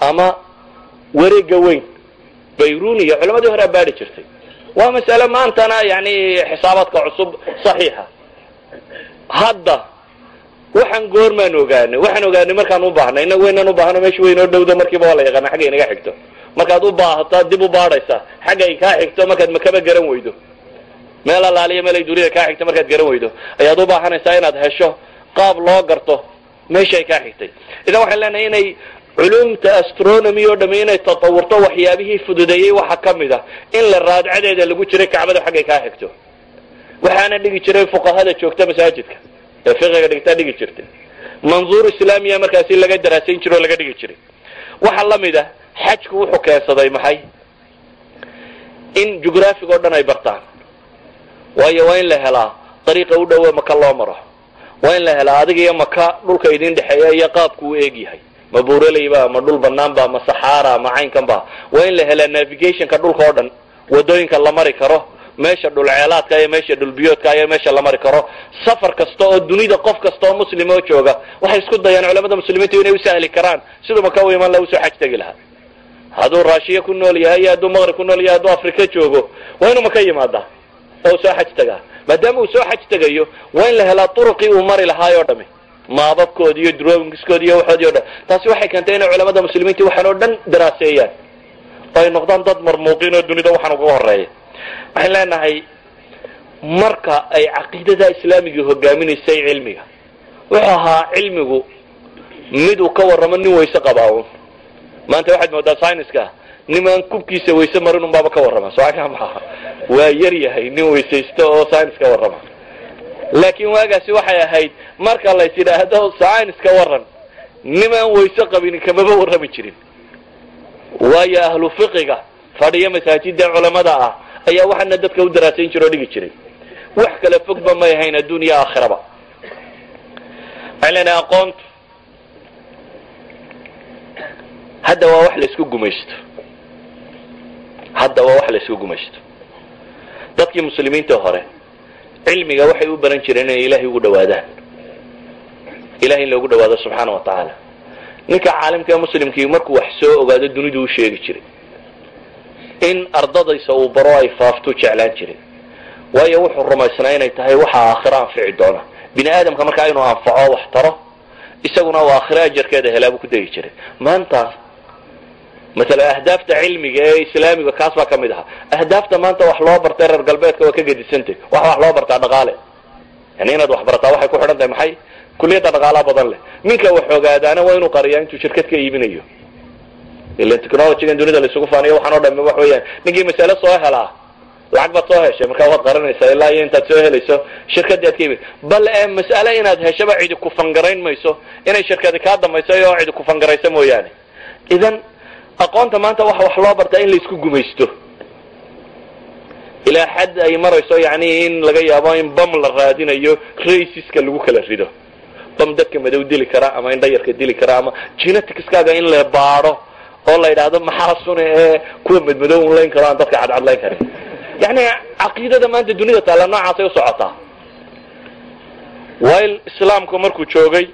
ama wareega weyn. Bayrun iyo culamadii horea baadhi jirtay. Waa masale maantana yani xisaabaadka cusub saxiixa. Hadda waxaan goormaan ogaanay waxaan ogaanay markaan u baahnay innagu waynaan u baahno meesha waynoo dhowdo markiiba waa la yaqaana xagga inaga xigto. Markaad u baahataa dib u baadhaysaa xagga ay kaa xigto markaad makaba garan weydo meel allaaliya meel ay dunida kaa xigto markaad garan weydo. Ayaad u baahanaysaa inaad hesho qaab loo garto. Meeshay kaa xigtay. Idan waxaan leenahay inay culumta astronomy oo dhami inay tatawurto waxyaabihii fududeeyey waxaa ka mid a in la raadcadeeda lagu jiray kacbada xaggay kaa xigto. Waxaana dhigi jiray fuqahada joogta masaajidka. Ee fiqiga dhigtaa dhigi jirtay manduur islaamiya markaasi laga daraasayn jiro o laga dhigi jiray. Waxaa la mid ah xajku wuxuu keensaday maxay? In jugraafiga o dhan ay bartaan waayo waa in la helaa dariiqa u dhowe maka loo maro. Waa in la helaa adiga iyo maka dhulka idin dhexeeya iyo qaabku u eeg yahay. Ma buuraleyba ma dhul banaanba ma saxaara ma caynkanba waa in la helaa navigationka dhulka oo dhan waddooyinka la mari karo meesha dhulceelaadka iyo meesha dhulbiyoodka iyo meesha la mari karo. Safar kasta oo dunida qof kasta oo muslim oo jooga waxay isku dayaan culamada muslimiintu inay usahli karaan. Siduu maka u iman laha u soo xaj tegi lahaa. Hadduu raashiya ku nool yahay iyo hadduu maqrib ku nool yahay hadduu afrika joogo waa inuu maka yimaadaa oo soo xaj tagaa. Maadaama uu soo xaj tegayo waa in la helaa turuqii uu mari lahaay oo dhami. Maababkoodi iyo drowingskoodi iyo waxoodii o dhan. Taasi waxay keentay inay culamada muslimiinta waxaan oo dhan daraaseeyaan. Oo ay noqdaan dad marmuuqiin oo dunida waxaan uga horreeya waxaan leenahay marka ay caqiidada islaamigii hogaaminaysay cilmiga wuxuu ahaa cilmigu mid uu ka warramo nin wayse qabaa un maanta waxaad moodaa syniska nimaan kubkiisa wayse marin unbaaba ka warrama soaka maaha waa yar yahay nin weysaysto oo synis ka warrama. Laakiin waagaasi waxay ahayd marka lays yidhaahdo synis ka warran nimaan wayse qabin kamaba warrami jirin. Waayo ahlu fiqiga fadhiyo masaajida culamada ah ayaa waxaana dadka u daraasayn jira oo dhigi jiray. Wax kale fogba may ahayn addunya aakhiraba. Waxaan aqoontu hadda waa wax la isku gumaysto hadda waa wax la isku gumaysto. Dadkii muslimiinta hore cilmiga waxay u baran jireen inay ilaahay ugu dhawaadaan. Ilahay in loogu dhawaado subxaana wa tacaala. Ninka caalimka muslimkii markuu wax soo ogaado dunidu u sheegi jiray. In ardadaysa uu baro ay faaftu jeclaan jiray. Waayo wuxuu rumaysnaa inay tahay waxa aakhiro anfici doona. Bini aadamka markaa inuu anfaco wax taro isaguna uu aakhiro ajarkeeda helaabuu ku degi jiray. Maanta masalan ahdaafta cilmiga ee islaamiga kaas baa ka mid ahaa. Ahdaafta maanta wax loo bartay reer galbeedka waa ka gedisantay waxa wax loo bartaa dhaqaale. Yani inaad wax barataa waxay ku xidhan tahay maxay? Kuliyadda dhaqaalaa badan leh. Ninka wax ogaadaana waa inuu qariyaa intuu shirkad ka iibinayo. Ilan technologygan dunida la isugu faaniyo waxaan o dhami wax weeyaan. Ninkii masale soo helaa lacag baad soo heshay markaa waad qaranaysaa ilaa iyo intaad soo helayso shirkadii aad ka iibin. Bal ee mas'ale inaad heshaba cidi kufangarayn mayso. Inay shirkadi kaa damaysay oo cidi kufangaraysa mooyaane. Idan aqoonta maanta waxa wax loo bartaa in la isku gumaysto. Ilaa xad ay marayso yani in laga yaabo in bam la raadinayo raciska lagu kala rido. Bam dadka madow dili kara ama indhayarka dili kara ama geneticskaaga in la baado oo la yidhaahdo maxaa sune ee kuwa madmadow un layn karo aan dadka cadcad layn karin. Yani caqiidada maanta dunida taalla noocaasay usocotaa while islaamku markuu joogay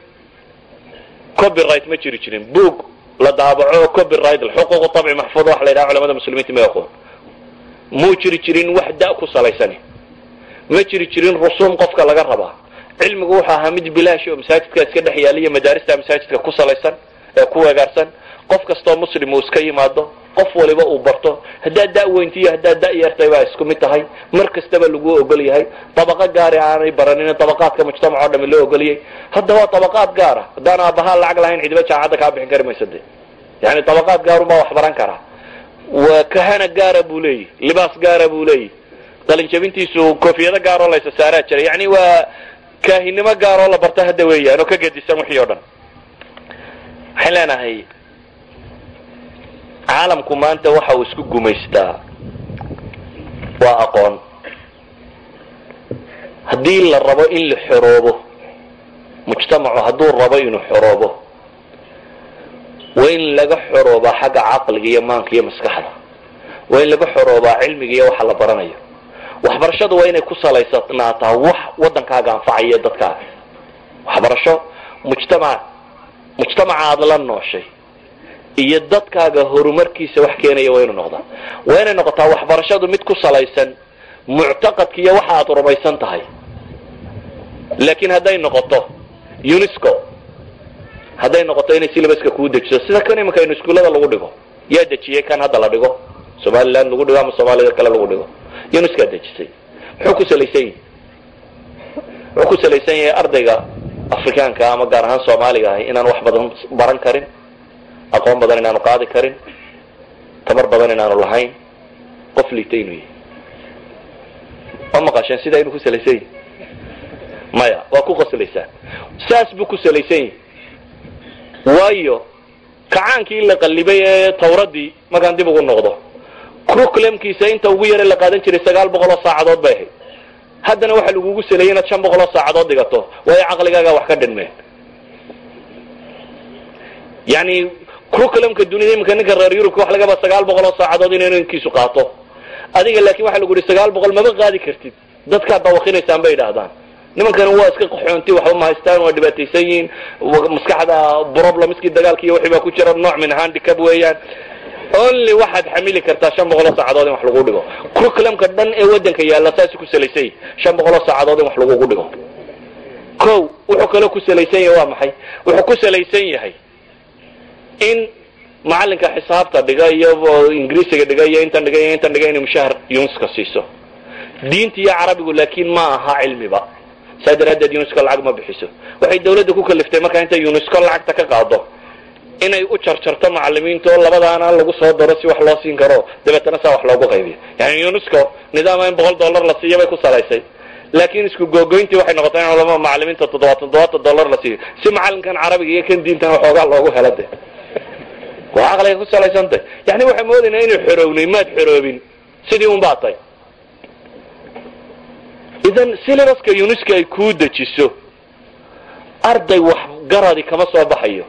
copyright ma jiri jirin. Boog la daabaco copyright xuquuqu tabci maxfuud waxa la yidhaha culamada muslimiinta ma aqoon muu jiri jirin wax da ku salaysani. Ma jiri jirin rusuum qofka laga rabaa cilmigu wuxuu ahaa mid bilaash oo masaajidka iska dhex yaalla iyo madaarista masaajidka ku salaysan ee ku wegaarsan qof kastoo muslim uu iska yimaado qof waliba uu barto haddaad da-weyntiiyo haddaad da-yartay baa isku mid tahay. Mar kastaba lagu ogol yahay dabaqo gaari aanay baranin dabaqaadka mujtamac oo dhami loo ogoliyay. Hadda waa dabaqaad gaara haddaan aabahaa lacag lahayn cidiba jaacadda kaa bixin kari maysa de yani dabaqaad gaarunbaa wax baran karaa waa kahana gaara buu leeyahy libaas gaara buu leeyahy. Qalinjabintiisu koofiyado gaaroo laysa saaraa jiray. Yani waa kaahinimo gaaroo la barto hadda weeyaan oo ka gedisan wixii o dhan. Waxaan leenahay caalamku maanta waxa uu isku gumaystaa. Waa aqoon. Haddii la rabo in la xoroobo mujtamacu hadduu rabo inuu xoroobo waa in laga xoroobaa xagga caqliga iyo maanka iyo maskaxda. Waa in laga xoroobaa cilmiga iyo waxa la baranayo. Waxbarashadu waa inay ku salaysnaataa wax waddankaaga anfacaya dadkaaga waxbarasho mujtamac mujtamaca aada la nooshay iyo dadkaaga horumarkiisa wax keenaya waa inuu noqdaa. Waa inay noqotaa waxbarashadu mid ku salaysan muctaqadka iyo waxa aad rumaysan tahay. Laakiin hadday noqoto unesco hadday noqoto inay silabaska kuu dejiso sida kan imanka inu iskuullada lagu dhigo. Yaa dejiyey kan hadda la dhigo. Somaliland lagu dhigo ama soomaalida kale lagu dhigo. Unescoa dejisay. Muxuu ku salaysan yahi muxuu ku salaysan yahay ardayga afrikaanka ama gaar ahaan soomaaliga ahi inaan wax badan baran karin aqoon badan inaanu qaadi karin tabar badan inaanu lahayn qof liita inuu yahay. Ma maqasheen sidaa inuu ku salaysan yahi maya waa ku qoslaysaan saas buu ku salaysan yahi waayo kacaankii la qallibay ee tawradii markaan dib ugu noqdo. Cruclemkiisa inta ugu yare la qaadan jiray sagaal boqol oo saacadood bay ahayd. Haddana waxaa lagugu saleeyay inaad shan boqol oo saacadood dhigato waayo caqligaaga wax ka dhinmeen yani cruclemka dunida iminka ninka reer yurubka wax lagaba sagaal boqol oo saacadood inay inankiisu qaato. Adiga laakin waxa lagu yihi sagaal boqol maba qaadi kartid. Dadkaad dawakinaysaan bay idhaahdaan. Nimankani waa iska qaxoonti waxba ma haystaan waa dhibaataysan yihiin. Maskaxda problemskii dagaalki iyo wixii baa ku jira nooc min handicap weeyaan. Only waxaad xamili kartaa shan boqol oo saacadood in wax lagu dhigo. Cruclemka dhan ee waddanka yaalla saas ku salaysay. Shan boqol oo saacadood in wax lagugu dhigo. Ko wuxuu kaloo ku salaysan yahay waa maxay? Wuxuu ku salaysan yahay in macalinka xisaabta dhiga iyo ingiriisiga dhiga iyo intan dhiga iyo intan dhiga inay mushahar yunska siiso. Diinta iyo carabigu laakin ma aha cilmiba. Saa daraaddeed unesco lacag ma bixiso. Waxay dawladda ku kaliftay markaa intay unesco lacagta ka qaado. Inay u jarjarto macalimiinta labadaana lagu soo daro si wax loo siin karo. Dabeetana saa wax loogu qaybiyo. Yani unesco nidaama in boqol dollar la siiyo bay ku salaysay. Laakin isku googoyntii waxay noqotay in culama macalimiinta toddobaatan toddobaatan dollar la siiyo si macalinkan carabiga iyo kan diintan waxoogaa loogu helo de waa caqliga ku salaysantay. Yani waxaa moodaynaa inay xorownay maad xoroobin. Sidii un baa tay. Idan syllabuska unesco ay kuu dejiso arday wax garadi kama soo baxayo.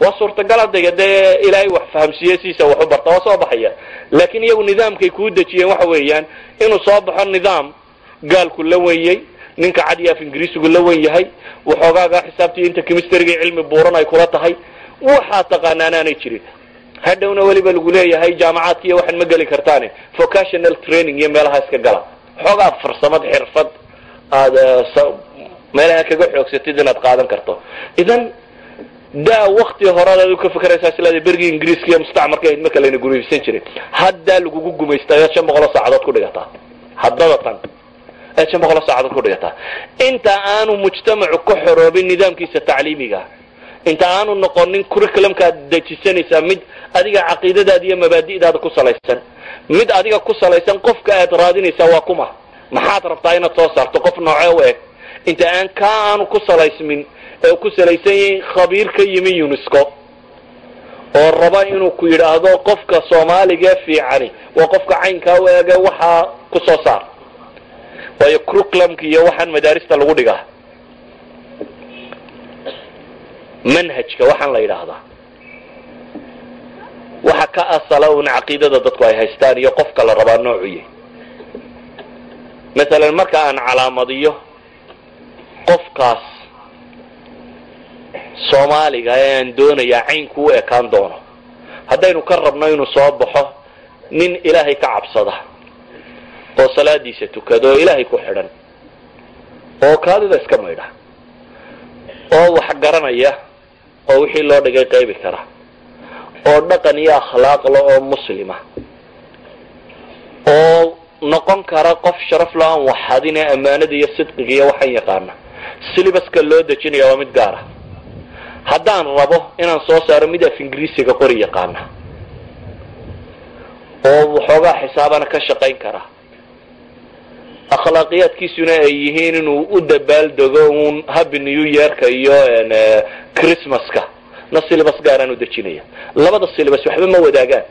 Waa suurtagal ardayga dee ilaahay wax fahamsiiye siisa wax u barta waa soo baxaya. Laakin iyagu nidaamkay kuu dejiyeen waxa weeyaan inuu soo baxo nidaam gaalku la wenyey ninka cadi af ingiriisigu la wen yahay waxoogaaga xisaabtii inta chemistryga cilmi buuran ay kula tahay. Waxaa taqaanaan aanay jirin hadhowna weliba lagu leeyahay jaamacaadka iyo waxaan ma geli kartaane. Vocational training iyo meelaha iska gala. Xoogaa farsamad xirfad aada meelaha kaga xoogsatid inaad qaadan karto. Idan daa wakti horead ad ka fikraysaa silaada bergii ingiriiska iyo mustacmarka ahayd marka layna jiray haddaa lagugu gumaysta ayaad shan boqol oo saacadood ku dhigataa. Haddada tan ayaad shan boqol oo saacadood ku dhigataa. Inta aanu mujtamacu ka xoroobin nidaamkiisa tacliimiga inta aanu noqonin curriculumka aad dejisanaysaa mid adiga caqiidadaada iyo mabaadi'daada ku salaysan. Mid adiga ku salaysan qofka aad raadinaysaa waa kuma. Maxaad rabtaa inaad soo saarto qof noocee u eg? Inta aan kaa aanu ku salaysmin ee ku salaysan yahin khabiir ka yimi unesco oo raba inuu ku yidhaahdo qofka soomaaliga fiicani waa qofka caynkaa u ege waxaa ku soo saar. Waayo curriculumka iyo waxaan madaarista lagu dhigaa. Manhajka waxaan la yidhaahdaa waxa ka asala un caqiidada dadku ay haystaan iyo qofka la rabaa noocu yahy masalan marka aan calaamadiyo qofkaas soomaaliga ee aan doonayaa caynku u ekaan doono haddaynu ka rabno inuu soo baxo nin ilaahay ka cabsada oo salaadiisa tukada oo ilaahay ku xidhan oo kaadida iska maydha oo wax garanaya oo wixii loo dhigay qaybi kara oo dhaqan iyo akhlaaqla oo muslima oo noqon kara qof sharaf la aan waxadine ammaanada iyo sidqiga iyo waxaan yaqaana silibaska loo dejinaya waa mid gaara haddaan rabo inaan soo saaro mid af ingiriisiga qori yaqaana oo waxoogaa xisaabana ka shaqayn kara. Akhlaaqiyaadkiisuna ay yihiin inuu u dabaaldego un happy new yearka iyo christmaska na silibas gaaraan u dejinaya. Labada silibas waxba ma wadaagaan.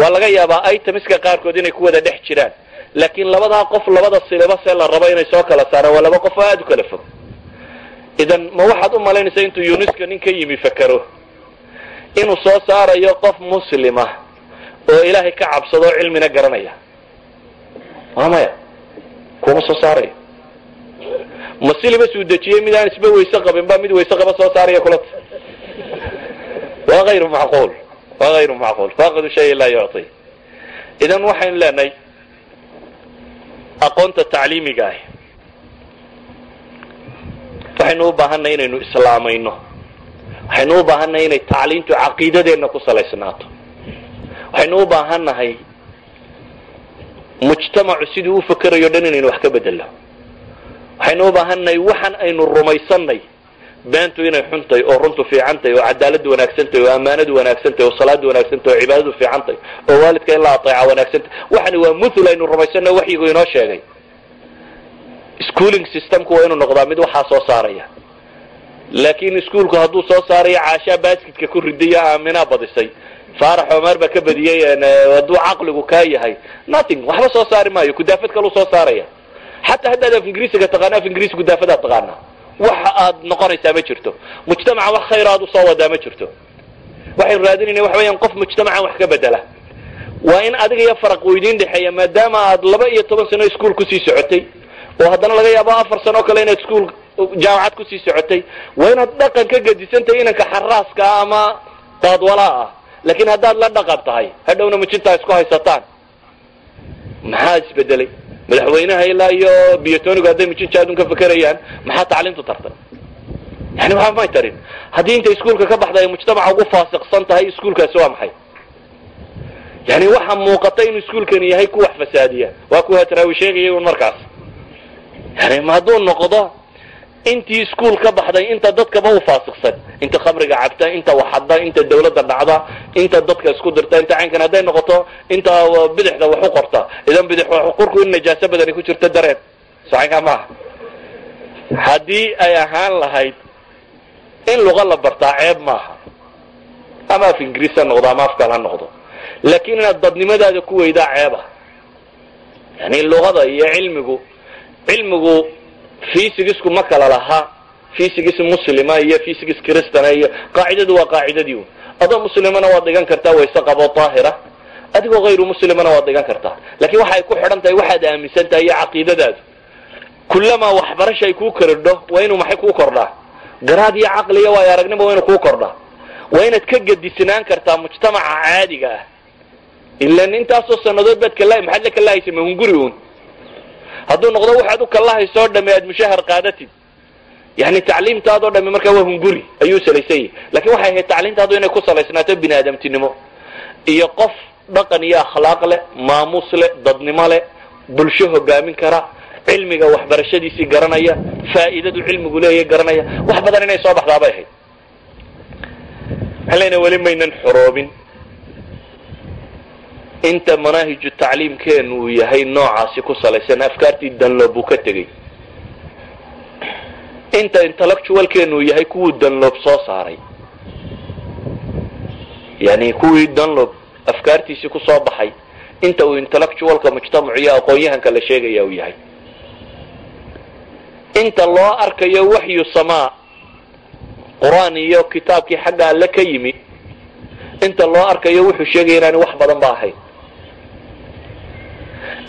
Waa laga yaabaa itemiska qaarkood inay ku wada dhex jiraan. Laakiin labadaa qof labada silibas ee la rabo inay soo kala saaraan waa laba qof oo aada u kala fog. Idan ma waxaad u malaynaysaa intuu unesco nin ka yimi fakero inuu soo saarayo qof muslima oo ilaahay ka cabsado cilmina garanaya. Waa maya? Kuma soo saarayo. Ma silibas uu dejiyey mid aan isba wayse qabin ba mid wayse qaba soo saaraya kulata waa ayru macquul waa ayru macquul. Faaqidu shay laa yucطi idan waxaynu leenahay aqoonta tacliimiga ahi waxaynu u baahannahay inaynu islaamayno waxaynu u baahannahay inay tacliintu caqiidadeenna ku salaysnaato. Waxaynu u baahannahay mujtamacu siduu u fakerayo dhan inaynu wax ka bedelno waxaynu u baahannahay waxaan aynu rumaysanay beentu inay xuntahy oo runtu fiicantahy oo cadaaladu wanaagsantahy oo ammaanadu wanaagsantahy oo salaadu wanaagsantahy oo cibaadadu fiicantahy oo waalidka in la ateeca wanaagsantahy waxani waa muthul aynu rumaysano waxyigu inoo sheegay. Schooling systemku waa inuu noqdaa mid waxaa soo saaraya. Laakin iskuolku hadduu soo saarayo caashaa basketka ku ridayo aaminaa badisay. Faarax omar baa ka badiyey hadduu caqligu kaa yahay. Nothing waxba soo saari maayo kudaafad kaluu soo saaraya. Xataa haddaad af ingiriisiga taqaana af ingiriisi kudaafadaad taqaana waxa aad noqonaysaa ma jirto. Mujtamaca wax khayra aad u soo wadaa ma jirto. Waxaynu raadinayna waxa weeyaan qof mujtamacan wax ka bedela. Waa in adiga iyo faraq uu idiin dhexeeya maadaama aad laba iyo toban sano iskuol ku sii socotay oo haddana laga yaabo afar sano kale inaad iskuol jaamacad ku sii socotay waa inaad dhaqan ka gedisantahay inanka xaraaska ah ama daadwalaa ah. Laakiin haddaad la dhaqan tahay hadhowna mujintaa isku haysataan. Maxaa isbedelay madaxweynaha ilaa iyo biyotonigu hadday mujinta adun ka fekerayaan maxaa tacliimtu tartay? Yani waxa may tarin haddii intay iskuolka ka baxda ay mujtamaca ugu faasiqsan tahay iskuolkaasi waa maxay? Yani waxa muuqata inuu iskuolkani yahay ku wax fasaadiya waa kuwa hatraawi sheegaya un markaas. Yani ma hadduu noqdo intii iskuol ka baxday inta dadkaba u faasiqsan. Inta khamriga cabta inta waxadda inta dawladda dhacda inta dadka isku dirta inta caynkan hadday noqoto inta bidixda wax u qorta. Idan bidix qorku in najaaso badani ku jirto dareen. Saxinka maaha haddii ay ahaan lahayd in luqa la bartaa ceeb maaha ama af ingiriis ha noqdo ama afkaal ha noqdo. Laakin inaad dadnimadaada ku weydaa ceeba. Yani luqada iyo cilmigu cilmigu fysigisku ma kala laha fysigis muslima iyo fysigis cristana iyo qaacidadu waa qaacidadii adoo muslimana waad dhigan kartaa wayse qabo daahira adigoo hayru muslimana waad dhigan kartaa. Lakin waxay ku xidhan tahay waxaad aaminsan tahay iyo caqiidadaadu. Kulamaa waxbarasha ay kuu korodho waa inuu maxay kuu kordhaa? Garaad iyo caqli iyo waayo aragnimo waa inuu kuu kordhaa. Waa inaad ka gedisnaan kartaa mujtamaca caadiga ah. Ilan intaasoo sanadood baad kala maxaad la kalahaysa mahunguri un hadduu noqdo waxaad u kalahaysoo dhame aad mushahar qaadatid yani tacliimtaadoo dhame markaa waa hunguri ayuu salaysan yahy laakiin waxay ahayd tacliimtaadu inay ku salaysnaato bini aadamtinimo iyo qof dhaqan iyo akhlaaq leh maamuus leh dadnimo leh bulsho hogaamin kara cilmiga waxbarashadiisii garanaya faa'iidadu cilmigu leeyahy garanaya wax badan inay soo baxdaa bay ahayd. Waxaan leyna weli maynan xoroobin inta manaahiju tacliimkeenu uu yahay noocaasi ku salaysan afkaartii danloob uu ka tegey. Inta intellectualkeenu uu yahay kuwuu danloob soo saaray. Yani kuwii danloob afkaartiisii ku soo baxay inta uu intellectualka mujtamacu iyo aqoon-yahanka la sheegaya uu yahay. Inta loo arkayo waxyu samaa qur'aan iyo kitaabkii xagga alle ka yimi inta loo arkayo wuxuu sheegaya inaani wax badan ba ahayn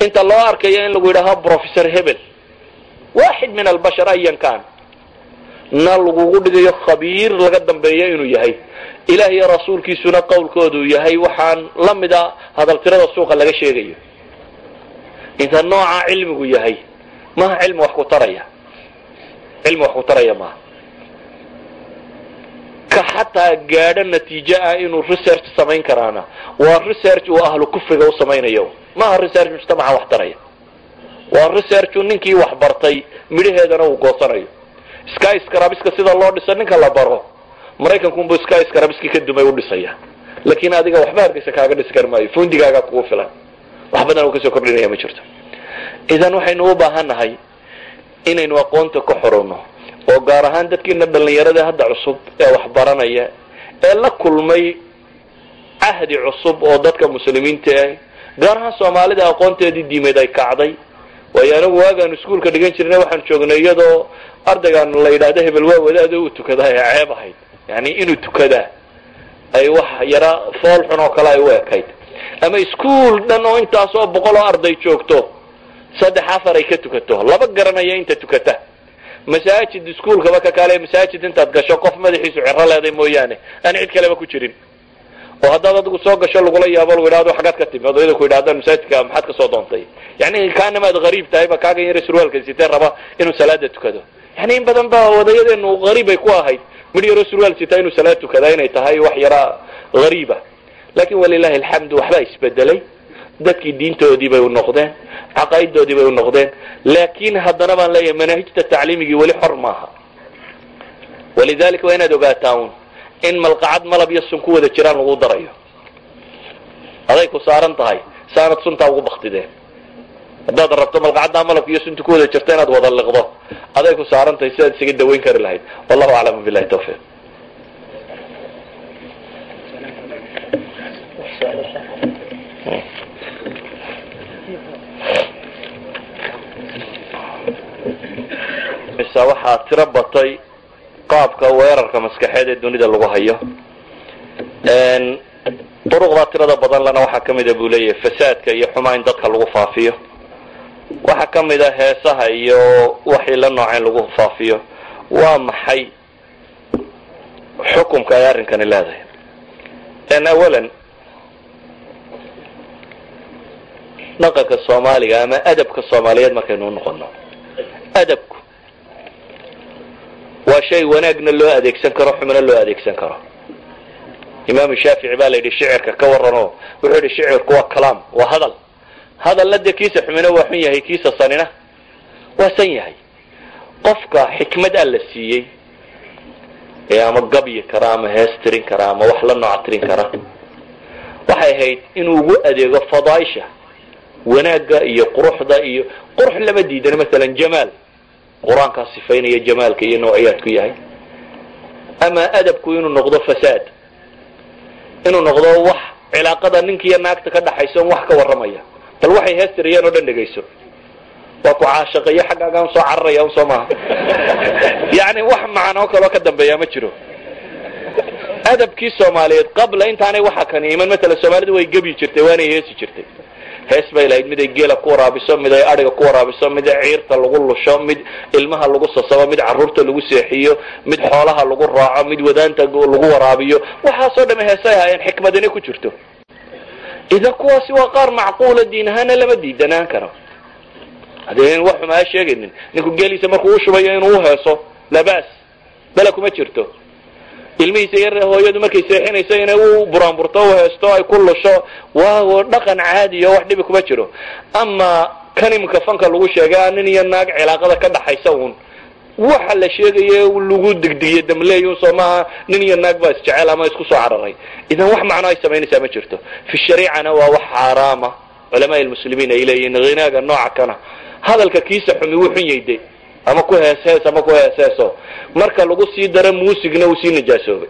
inta loo arkayo in lagu yidhaaho professor hebel waaxid min albashar ayan kan na lagugu dhigayo khabiir laga dambeeyo inuu yahay. Ilaah iyo rasuulkiisuna qowlkoodu yahay waxaan la mida hadaltirada suuqa laga sheegayo. Inta nooca cilmigu yahay maha cilmi wax ku taraya? Cilmi wax ku taraya maaha? Ka xataa gaadho natiijo ah inuu research samayn karaana. Waa research uu ahlu kufriga u samaynayo maaha research mujtamaca wax taraya waa researchu ninkii wax bartay midhaheedana uu goosanayo. Sky sida loo dhiso ninka la baro maraykankunbu sky scrabiskii ka dumay u dhisaya. Laakin adiga waxba hargeysa kaaga dhisi kar maayo fundigaaga kugu filan. Wax badan uu ka soo kordhinaya ma jirto. Idan waxaynu u baahannahay inaynu aqoonta ka xorowno oo gaar ahaan dadkiina dhalinyarada hadda cusub ee wax baranaya ee la kulmay cahdi cusub oo dadka muslimiinta ah ahaan soomaalida aqoonteedii diimeed ay kacday. Waayo anigu waagaan iskuolka dhigan jirna waxaan joognay iyadoo ardaygaan la yidhaahdo hebel waa wadaado uu tukadaa ee ceeb ahayd. Yani inuu tukadaa ay wax yara fool xun oo kale ay u ekayd. Ama iskuol dhan oo intaas oo boqol oo arday joogto saddex afar ay ka tukato laba garanaya inta tukata. Masaajid iskuolkaba ka kaale masaajid intaad gasho qof madaxiisu ciro leeday mooyaane aan cid kaleba ku jirin oo haddaad adigu soo gasho lagula yaabo lagu yidhahdo xaggaad ka timi odayada ku yidhahdaan masaajidka maxaad ka soo doontay. Yani kaanamaad gariib tahay ba kaagan yara surwaalka sitee raba inuu salaada tukado. Yani in badan ba odayadeenu gariib ay ku ahayd. Mid yaroo surwaal sitaa inuu salaad tukadaa inay tahay wax yara gariiba laakiin walilahi alxamdu waxbaa isbedelay. Dadkii diintoodii bay u noqdeen bay u noqdeen. Laakin haddana baan leeyahay manaahijta tacliimigii weli xor maaha. Walidalika waa inaad ogaataa un in malqacad malab iyo sun ku wada jiraan lagu darayo. Aday ku saaran tahay saanad suntaa ugu baktideen. Haddaad rabto malqacaddaa malabka iyo sunta ku wada jirta inaad wada liqdo. Aday ku saaran tahay sidaad isaga dawayn kari lahayd. Wallahu aclam bilahi tawfiiq. Waxaa tiro batay qaabka weerarka maskaxeed ee dunida lagu hayo. Duruqda tirada badan lana waxaa ka mida buu leeyahay fasaadka iyo xumaa in dadka lagu faafiyo. Waxaa ka a heesaha iyo waxii la noocayn lagu faafiyo waa maxay xukumka ay arrinkani leedahay? Awalan dhaqanka soomaaliga ama adabka soomaaliyeed markaynu u noqono adabku waa shay wanaagna loo adeegsan karo xumna loo adeegsan karo. Imaamu shaafici baa la yidhi shicirka ka warranoo wuxuu yidhi shicirku waa kalaam waa hadal. Hadalna dee kiisa xumina waa xun yahay kiisa sanina waa san yahay. Qofka xikmad a la siiyey ee ama gabyi kara ama hees tirin kara ama wax la nooca tirin kara waxay ahayd inuu ugu adeego fadaaisha wanaagga iyo quruxda iyo qurux lama diidana masalan jamaal qur'aankaa sifaynaya jamaalka iyo noociyaadku yahay. Ama adabku inuu noqdo fasaad. Inuu noqdo wax cilaaqada ninkiiyo naagta ka dhaxayso wax ka warramaya. Bal waxay heestirayaan oo dhan dhegayso. Waa ku caashaqeeyo xaggaaga un soo cararaya un soo maaha. Yacni wax macnoo kaloo ka dambeeya ma jiro. Adabkii soomaaliyeed qabla intaanay waxa kani iman matala soomaalidu way gebyi jirtay waanay heesi jirtay hees bay lahayd mid ay geela ku waraabiso mid ay adhiga ku waraabiso mid ciirta lagu lusho mid ilmaha lagu sasabo mid carruurta lagu seexiyo mid xoolaha lagu raaco mid wadaanta lagu waraabiyo. Waxaasoo dham heesay ahaayeen xikmadina ku jirto. Idan kuwaasi waa qaar macquula diin ahaana lama diidanaan karo. Hadee wax xumaa sheegaynin ninku geeliisa markuu u inuu uheeso labaas bala kuma jirto ilmihiisa yar hooyadu markay seexinayso inay u buraanburto u heesto ay ku lusho waa dhaqan caadiyo wax dhibi kuma jiro. Ama kan iminka fanka lagu sheegay nin iyo naag cilaaqada ka dhaxaysa uun. Waxa la sheegaye lagu degdegiye damleeyun soo maaha nin iyo naag baa isjecel ama isku soo cararay. Idan wax macno ay samaynaysaa ma jirto. Fi shariicana waa wax xaaraama. Culamaa lmuslimiin ay leeyihiin hinaaga nooca kana. Hadalka kiisa xumi wuu xun yayde ama ku hees hees ama ku hees heeso marka lagu sii daro muusigna uu sii najaasoobay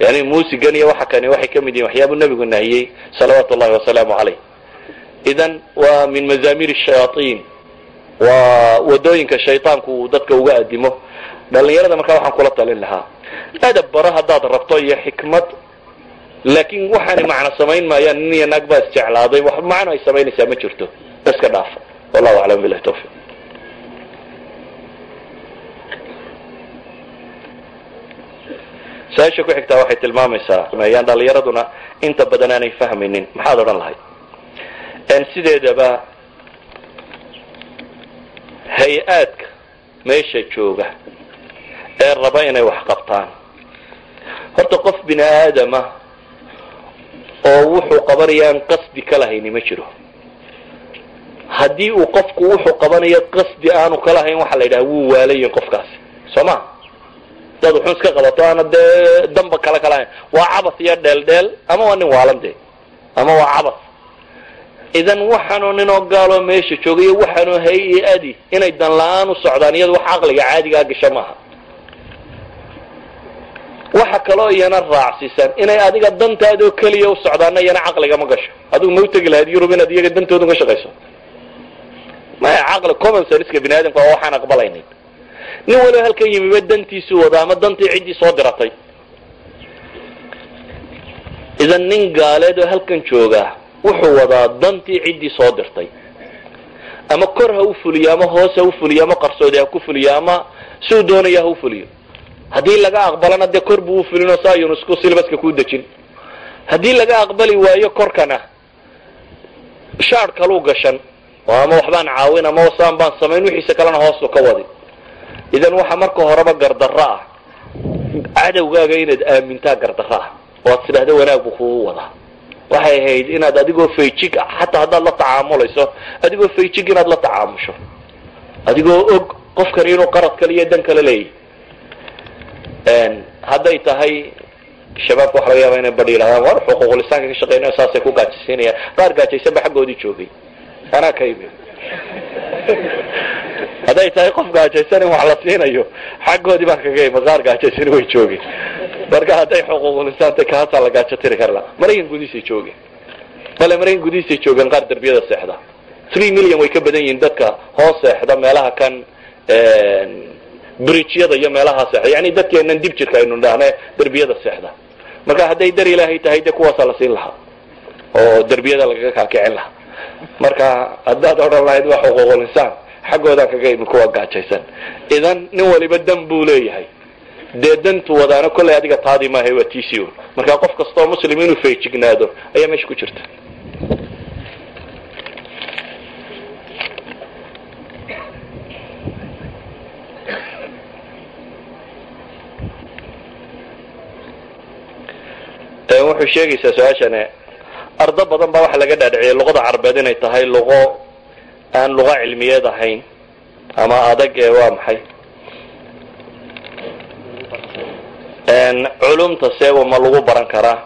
yani muusigan iyo waxa kani waxay ka mid yihiin waxyaabuu nabigu nahiyey salawaatu ullahi wasalaamu caleyh idan waa min mazaamir shayaaiin waa waddooyinka shaytaanku uu dadka uga adimo dhalinyarada markaa waxaan kula talin lahaa. Adab baro haddaad rabto iyo xikmad. Laakiin waxaanay macno samayn maayaan nin iyo naag baa isjeclaaday. Wax macno ay samaynaysaa ma jirto. Iska dhaafa. Wallahu aclam bilahi tawfiq su'aasha ku xigtaa waxay tilmaamaysaa yaan dhalinyaraduna inta badan aanay fahmaynin. Maxaad odhan lahayd? Sideedaba hay'aadka meesha jooga ee raba inay wax qabtaan. Horta qof bini aadama oo wuxuu qabanayaan qasdi ka lahayni ma jiro. Haddii uu qofku wuxuu qabanayo qasdi aanu ka lahayn waxaa la yidhaha wuu waalayin qofkaasi. Soo ma dad wuxuu iska qabato aana dee damba kale ka lahayn waa cabas iyo dheel dheel ama waa nin waalan dee ama waa cabas. Idan waxaanoo ninoo gaaloo meesha joogayo waxaanoo hay'adi inay dan la'aan u socdaan iyada wax caqliga caadigaa gasha maaha. Waxa kaloo iyana raacsiisan inay adiga dantaadoo keliya u socdaana iyana caqliga ma gasho. Adigu ma utegi lahayd yurub inaad iyaga dantooda uga shaqayso. Maya caqli common senska bini aadamka waa waxaan aqbalaynin nin waliba halkan yimiba dantiisu wada ama dantii ciddii soo diratay. Idan nin gaaleed oo halkan jooga wuxuu wadaa dantii ciddii soo dirtay. Ama kor ha u fuliyo ama hoos ha u fuliyo ama qarsoodi ha ku fuliyo ama siuu doonaya ha u fuliyo. Haddii laga aqbalana dee kor buu ufulino saa yunusko silbaska kuu dejin. Haddii laga aqbali waayo korkana shaar kaluu gashan oo ama waxbaan caawin ama wasaan baan samayn wixiisa kalena hoosu ka wadi idan waxa marka horeba gardarro ah. Cadowgaaga inaad aamintaa gardarro ah. Oo aad tidhahda wanaag buu kuu wadaa. Waxay ahayd inaad adigoo fayjig xataa haddaad la tacaamulayso adigoo fayjig inaad la tacaamusho. Adigoo og qofkani inuu qarad kale iyo dan kale leeyahy hadday tahay shabaabka waxa laga yaaba inay badhi yidhahdaan war xuquuqulisaanka ka shaqeynayo saasay ku gaajaysiinayaan qaar gaajaysanba xaggoodii joogay. Anaa ka imi hadday tahay qof gaajaysan in wax la siinayo. Xaggoodii baan kaga imi qaar gaajaysan way joogeen. Marka hadday xuquuqulisaanta kaasaa la gaajatiri karla maraykan gudihiisay joogeen. Bale maraykan gudihiisay joogeen qaar derbiyada seexda. Three million way ka badan yihiin dadka hoos seexda meelaha kan bridgyada iyo meelaha seexda. Yani dadkeenan dib jirka aynu dhahne derbiyada seexda. Marka hadday dar ilaahay tahay de kuwaasaa la siin lahaa? Oo derbiyada lagaga kaakicin lahaa. Marka haddaad odhan lahayd waa xuquuqul insaan xaggoodaan kaga imi kuwa gaajaysan idan nin waliba dan buu leeyahay. Dee dantu wadaana kollay adiga taadii maaha waa t c o marka qof kastoo muslim inuu feejignaado ayaa meesha ku jirta. Wuxuu sheegaysaa su'aashane ardo badan baa waxa laga dhaadhiciyay. Luqada carabeed inay tahay luqo aan luqa cilmiyeed ahayn ama adag ee waa maxay? Culumta seeba ma lagu baran karaa.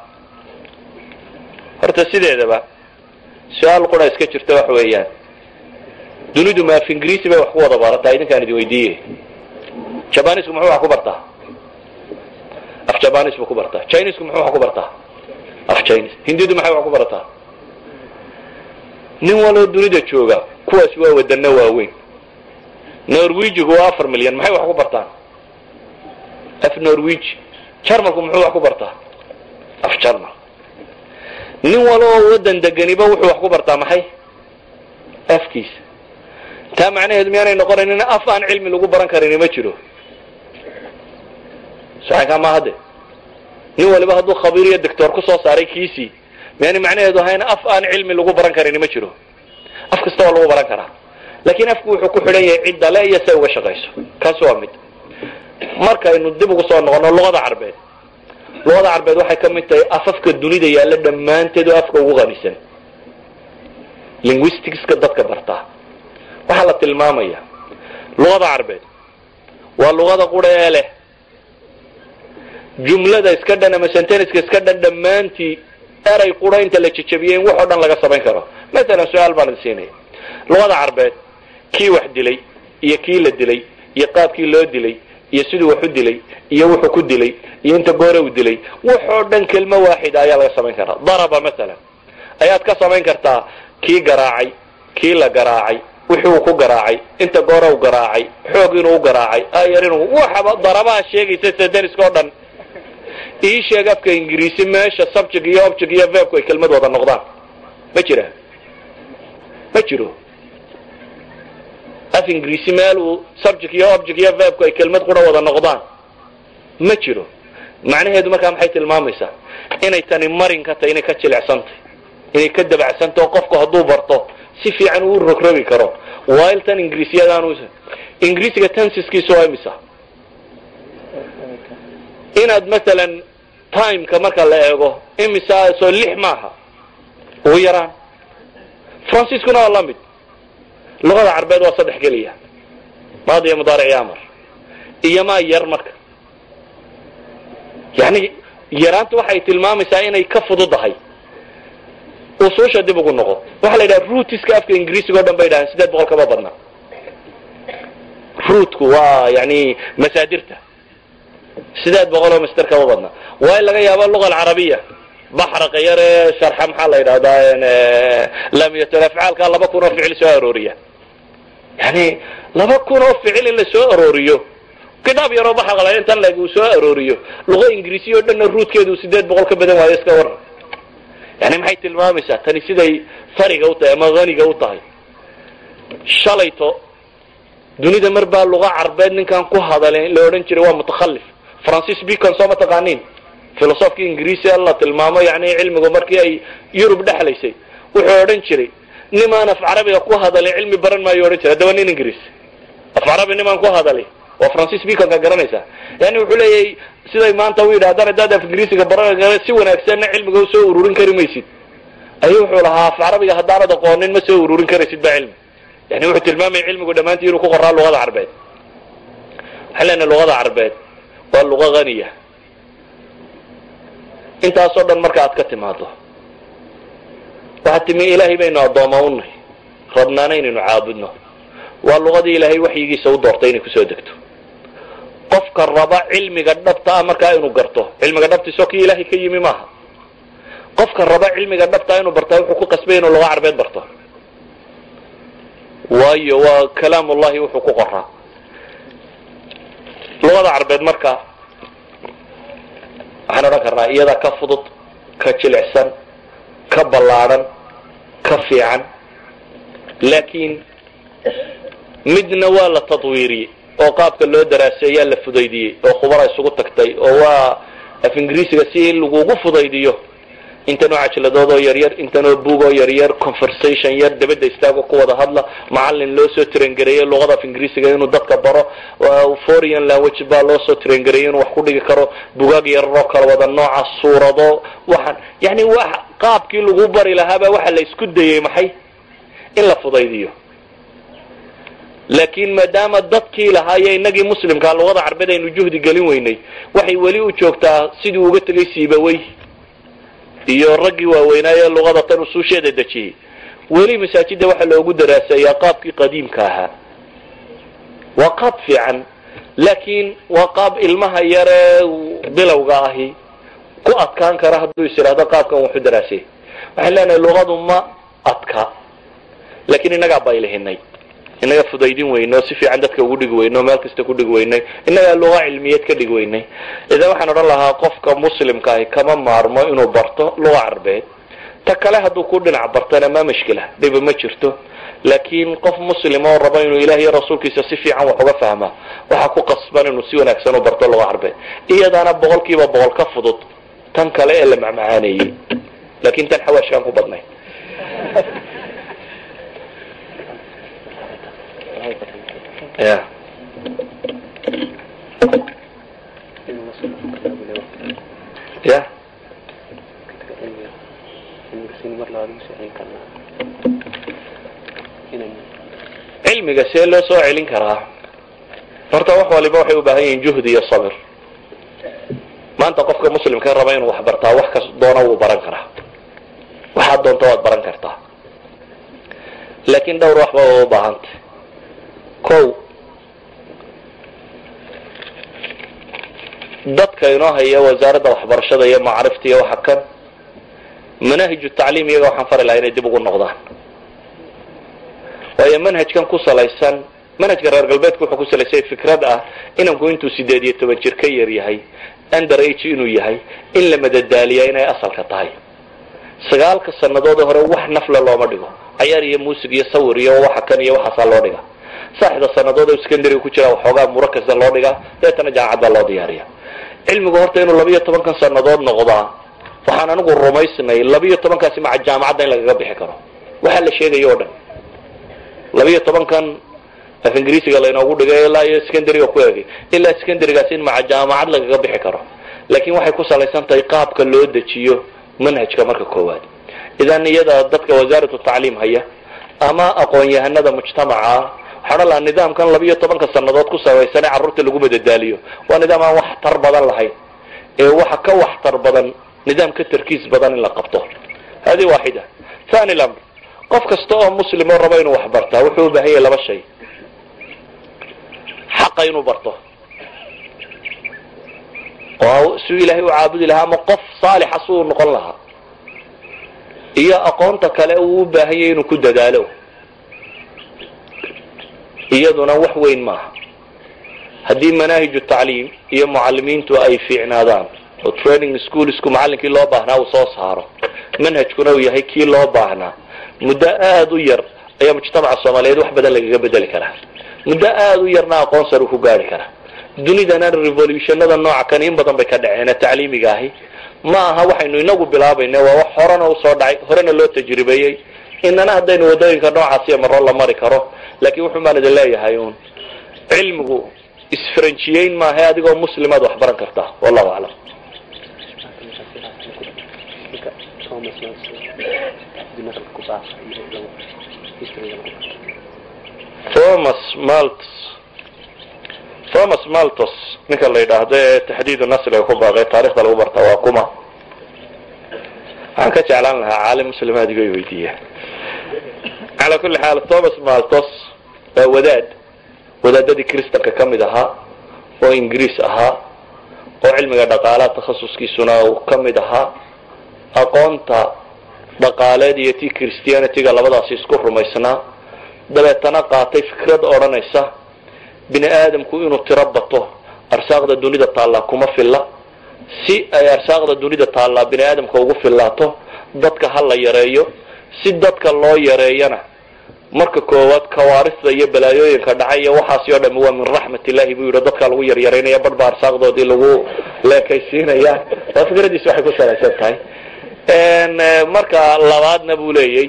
Horta sideedaba su'aal qura iska jirta wax weeyaan. Dunidu ma af ingiriisi bay wax ku wada barataa idinkaan idin weydiiye jabanisku muxuu wax ku bartaa? Af jabanis buu ku bartaa. Chinisku muxuu wax ku bartaa? Af chinis hindidu maxay wax ku barataa? Nin waloo dunida jooga kuwaas waa wadano waaweyn. Norwegigu waa afar milyan maxay wax ku bartaan? Af norwegi jarmalku muxuu wax ku bartaa? Af jarmal. Nin waloo waddan deganiba wuxuu wax ku bartaa maxay? Afkiisa. Taa macnaheedu miyaanay noqonayn in af aan cilmi lagu baran karini ma jiro. Saxankaa ma hadde nin waliba hadduu khabiir iyo doctor ku soo saaray kiisii miyaanay macnaheedu ahayn af aan cilmi lagu baran karini ma jiro af kasta waa lagu baran karaa. Laakiin afku wuxuu ku xidhan yahay cidda le iyo say uga shaqayso kaas waa mid. Markaynu dib ugu soo noqono luqada carbeed. Luqada carbeed waxay ka mid tahay afafka dunida yaalla dhammaanteed oo afka ugu qanisan. Linguisticska dadka bartaa waxaa la tilmaamaya. Luqada carbeed waa luqada qura ee leh. Jumlada iska dhan ama sentenska iska dhan dhammaantii eray qura inta la jejabiyey in wax oo dhan laga samayn karo masalan su'aal baan siinaya luqada carbeed kii wax dilay iyo kii la dilay iyo qaabkii loo dilay iyo siduu wax u dilay iyo wuxuu ku dilay iyo inta goore u dilay waxoo dhan kelmo waaxida ayaa laga samayn karaa. Daraba masalan ayaad ka samayn kartaa kii garaacay kii la garaacay wixii uu ku garaacay inta goore u garaacay xoog inuu u garaacay ayar inuu waxaba darabaha sheegaysa sedeniska oo dhan. Ii sheeg afka ingiriisi meesha subject iyo object iyo verbku ay kelmad wada noqdaan. Ma jira ma jiro? Af ingiriisi meel uu subject iyo object iyo verbku ay kelmad qura wada noqdaan. Ma jiro. Macnaheedu markaa maxay tilmaamaysaa? Inay tani marin ka tahay inay ka jilecsantay inay ka dabacsantaho qofku hadduu barto si fiican uu rogrogi karo. While tan ingiriisiyadaan ingiriisiga tensiskiisu waa imisa? Inaad masalan timeka marka la eego imisa soo lix maaha? Ugu yaraan franciscuna waa la mid. Luqada carbeed waa saddex keliya maadiya mudaaric amar iyo maa yar marka. Yani yaraanta waxay tilmaamaysaa inay ka fududahay usuusha dib ugu noqo. Waxaa la yidhaha ruutiska afka ingiriisiga o dhan bay yidhahdeen sideed boqol kama badna ruutku waa yani masaadirta. Sideed boqol oo master kama badna waa in laga yaaba luga alcarabiya baxraqa yar ee sharxa maxaa la yidhahdaa lamiyatl afcaalka laba kun oo ficil soo arooriya. Yani laba kun oo ficil in la soo arooriyo. Kitaab yaroo baxraqa intan leg uu soo arooriyo. Luqa ingiriisiya o dhanna ruutkeedu sideed boqol ka badan waayo iska waran yani maxay tilmaamaysaa? Tani siday fariga u tahay ama haniga u tahay. Shalayto dunida mar baa luqa carbeed ninkan ku hadalay la odhan jiray waa mutakalif francis bicon soo ma taqaaniin filosofkii ingiriisia la tilmaamo yani cilmigu markii ay yurub dhexlaysay wuxuu odhan jiray nimaan af carabiga ku hadalay cilmi baran maayo odhan jiray. Haddaba nin ingiriis. Af carabi nimaan ku hadalay. Waa francis biconka garanaysaa yani wuxuu leeyahay siday maanta u yidhahdaan haddaad af ingiriisiga baran si wanaagsanna cilmiga u soo ururin kari maysid. Ayuu wuxuu lahaa af carabiga haddaanad aqoonin ma soo ururin karaysid ba cilmi. Yani wuxuu tilmaamaya cilmigu dhammaantii inuu ku qoraa luqada carbeed. Waxaan leenahay luqada carbeed waa luqa haniya intaasoo dhan marka aad ka timaado waxaad timi ilaahay baynu addooma unay rabnaana inaynu caabudno. Waa luqadii ilaahay waxyigiisa u doortay inay ku soo degto. Qofka raba cilmiga dhabta ah markaa inuu garto cilmiga dhabtiisoo kii ilaahay ka yimi maaha. Qofka raba cilmiga dhabtaa inuu bartaa wuxuu ku qasbay inuu luga carbeed barto. Waayo waa kalaam ullahi wuxuu ku qoraa. Luqada carbeed marka waxaan odhan karnaa iyada ka fudud ka jilicsan ka ballaadhan ka fiican. Laakiin midna waa la tadwiiriyey oo qaabka loo daraaseeyaa la fudaydiyey oo khubara isugu tagtay oo waa af ingiriisiga si lagugu fudaydiyo intanoo cajiladoodoo yaryar intanoo buugoo yaryar conversation yar dabadda istaago ku wada hadla macalin loo soo traingareeyey luqada af ingiriisiga inuu dadka baro foreign language baa loo soo traingareeyey inuu wax ku dhigi karo bugaag yararoo kala wada nooca suurado waxaan yani wa qaabkii lagu bari lahaaba waxa la isku dayey maxay? In la fudaydiyo. Laakiin maadaama dadkii lahaayo inagii muslimkaa luqada carbeed aynu juhdi gelin weynay waxay weli u joogtaa sidii uga tegay siibawey iyo raggii waaweynaaye luqada tan usuusheeda dejiyey weli masaajidda waxaa loogu daraasayaa qaabkii qadiimka ahaa. Waa qaab fiican laakiin waa qaab ilmaha yaree bilowga ahi. Ku adkaan kara hadduu is idhaahdo qaabkan waxu daraasay. Waxaan leenahay luqadu ma adka laakiin innagaa baylihinay innaga fudaydin weyno si fiican dadka ugu dhigi weyno meel kasta ku dhigi weynay innagaa luqa cilmiyeed ka dhigi weynay. Idan waxaan odhan lahaa qofka muslimka ahi kama maarmo inuu barto luqa carbeed. Ta kale hadduu ku dhinac bartana ma mashkila dhiba ma jirto. Laakiin qof muslim oo raba inuu ilaah rasuulkiisa si fiican wax uga fahmaa waxaa ku qasban inuu si wanaagsan u barto luqa carbeed. Iyadaana boqol kiiba boqol ka fudud tan kale ee la macmacaaneeyey laakiin tan xawaashkaan ku badnay ya ya cilmiga see loo soo celin karaa. Horta wax waliba waxay u baahan yihiin juhdi iyo sabir. Maanta qofka muslimka raba inuu wax bartaa wax kas doona wuu baran karaa. Waxaad doonta waad baran kartaa. Laakiin dhowr waxba waa u ko dadka inoo haya wasaaradda waxbarashada iyo macrifta iyo waxa kan. Manahiju tacliim iyaga waxaan fari lahaa inay dib ugu noqdaan. Waayo manhajkan ku salaysan manhajka reer galbeedka wuxuu ku salaysay fikrad ah inanku intuu sideed iyo toban jir ka yar yahay under age inuu yahay in la madadaaliyaa inay asalka tahay. Sagaalka sanadoode hore wax nafla looma dhigo. Cayaar iyo muusig iyo sawir iyo waxa kan iyo waxaasaa loo dhiga. Saxda sanadood oo secondary ku jira waxoogaa murakasa loo dhigaa deetana jaamacad baa loo diyaariya cilmigu horta inuu labiyo tobankan sanadood noqdaa waxaan anigu rumaysnay labiyo tobankaasi maca jaamacadda in lagaga bixi karo. Waxaa la sheegaya o dhan. Labiyo tobankan af ingiriisiga laynoogu dhigay ilaa iyo secondaryga ku egay ilaa secondarygaas in maca jaamacad lagaga bixi karo. Laakiin waxay ku salaysan tahay qaabka loo dejiyo manhajka marka koowaad. Idan iyada dadka wasaaratu tacliim haya ama aqoon-yahanada mujtamaca lahaa nidaamkan labiyo tobanka sanadood ku sabaysan ee carruurta lagu madadaaliyo. Waa nidaam aan waxtar badan lahayn ee waxa ka waxtar badan nidaam ka tarkiis badan in la qabto. Hadi waaxida. Thani lamr qof kasta oo muslim oo rabo inuu wax bartaa wuxuu u baahan yahay laba shay. Xaqa inuu barto. Oo suu ilaahay u caabudi lahaa ama qof saalixa su u noqon lahaa. Iyo aqoonta kale uu u baahan yahay inuu ku dadaalo iyaduna wax weyn maaha. Haddii manaahiju tacliim iyo mucalimiintu ay fiicnaadaan oo training schoolsku macallinkii loo baahnaa uu soo saaro manhajkuna uu yahay kii loo baahnaa. Muddo aada u yar ayaa mujtamaca soomaaliyeed wax badan lagaga bedeli karaa. Muddo aada u yarna aqoon sar ku gaari karaa. Dunidana revolutionada nooca kan in badan bay ka dhaceene tacliimiga ahi. Ma aha waxaynu inagu bilaabayna waa wax horena u soo dhacay horena loo tajribeeyey. Inana haddaynu waddooyinka noocaasiyo maro la mari karo laakiin wuxun baan idin leeyahay uun. Cilmigu isfaranjiyeyn maaha adigoo muslimaad wax baran kartaa wallahu aclam thomas malts thomas maltos ninka la yidhaahdo ee taxdiidu nasliga ku baaqay taarikhda lagu barta waa kuma. Waxaan ka jeclaan lahaa caalim muslim aad iga weydiiya calaa kulli xaal thomas maltos waa wadaad. Wadaadadii kristanka ka mid ahaa oo ingiriis ahaa oo cilmiga dhaqaalaha takhasuskiisuna uu ka mid ahaa aqoonta dhaqaaleed iyo tii christianityga labadaasi isku rumaysnaa dabeetana qaatay fikrad odhanaysa bini aadamku inuu tiro bato arsaaqda dunida taallaa kuma filla. Si ay arsaaqda dunida taallaa bini aadamka ugu fillaato dadka ha la yareeyo. Si dadka loo yareeyana marka koowaad kawaarista iyo balaayooyinka dhacay iyo waxaasi oo dhami waa min raxmat illahi buu yidhi dadkaa lagu yaryaraynaya arsaaqdoodii lagu leekaysiinaya. Waa fikradiisi waxay ku salaysan tahay. Marka labaadna buu leeyay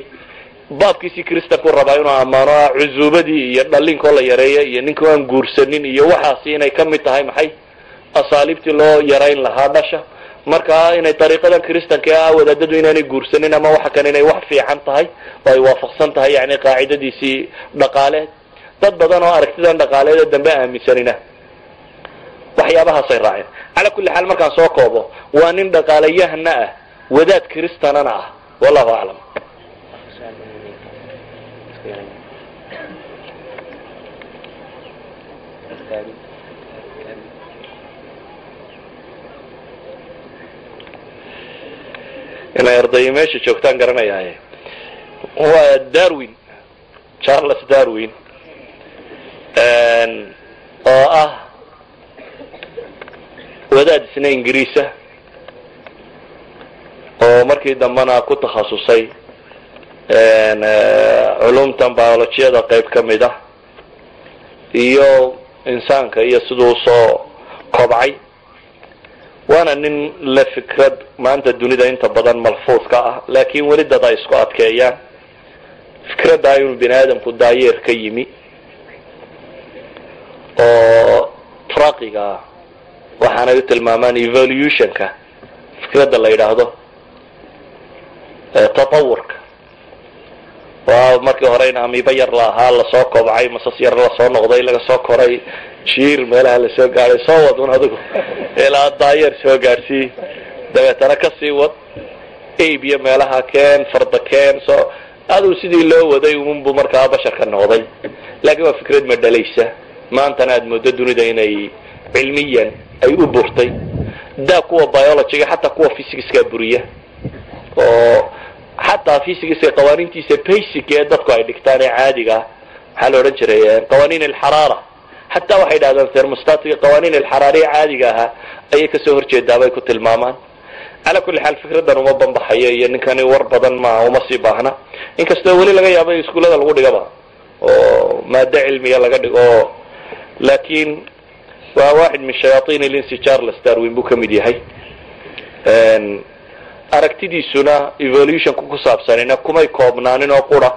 baabkiisii kristanku rabaa inuu ammaano ah cusuubadii iyo dhalinkoo la yareeya iyo ninkao aan guursanin iyo waxaasi inay ka mid tahay maxay? Asaaliibtii loo yarayn lahaa dhasha marka inay dariiqadan kristanka ah wadaadadu inaanay guursanin ama waxa kan inay wax fiican tahay oo ay waafaqsan tahay yani qaacidadiisii dhaqaaleed dad badan oo aragtidan dhaqaaleeda dambe aaminsanina. Waxyaabahaasay raaceen. Calaa kulli xaal markaan soo koobo waa nin dhaqaalayahana ah wadaad kristanana ah. Wallahu aclam inay ardayo meesha joogtaan garanayaaye. Waa darwin charles darwin oo ah wadaad isna ingiriisa oo markii dambena ku takhasusay culumtan biolojiyada qayb ka mid ah iyo insaanka iyo siduu u soo kobcay waana nin le fikrad maanta dunida inta badan malfuudka ah laakiin weli dad ay isku adkeeyaan. Fikraddaa inuu bini aadamku daayeer ka yimi. Oo traqiga ah. Waxaanay u tilmaamaan evolutionka. Fikradda la yidhaahdo tatawurka waa markii hore in amiibo yar la ahaa la soo kobcay masas yar la soo noqday laga soo koray jiir meelaha la soo gaadhay soo wad un adigu ilaa daayeer soo gaadhsii dabeetana ka sii wad iyo meelaha keen farda keen soo aduu sidii loo waday unbu markaa basharka noqday. Laakiin waa fikrad madhalaysa. Maantana aad moodo dunida inay cilmiyan ay u burtay daa kuwa biologyga xataa kuwa physicska buriya. Oo xataa physicska qawaaniintiisa basic ee dadku ay dhigtaan ee caadiga ah la odhan jiray qawaaniin alxaraara xataa waxay dhahdaan thermostatka qawaaniin alxaraariya caadiga ahaa ayay ka soo horjeedaabay ku tilmaamaan calaa kulli xaal fikradan uma banbaxayo iyo ninkani war badan maaha uma sii baahna inkastoo weli laga yaabo iskuullada lagu dhigaba oo maado cilmiga laga dhigo laakiin waa waxid min shayaaطin linsi charles darwin buu ka mid yahay aragtidiisuna evolutionka ku saabsanina kumay koobnaanin oo qura.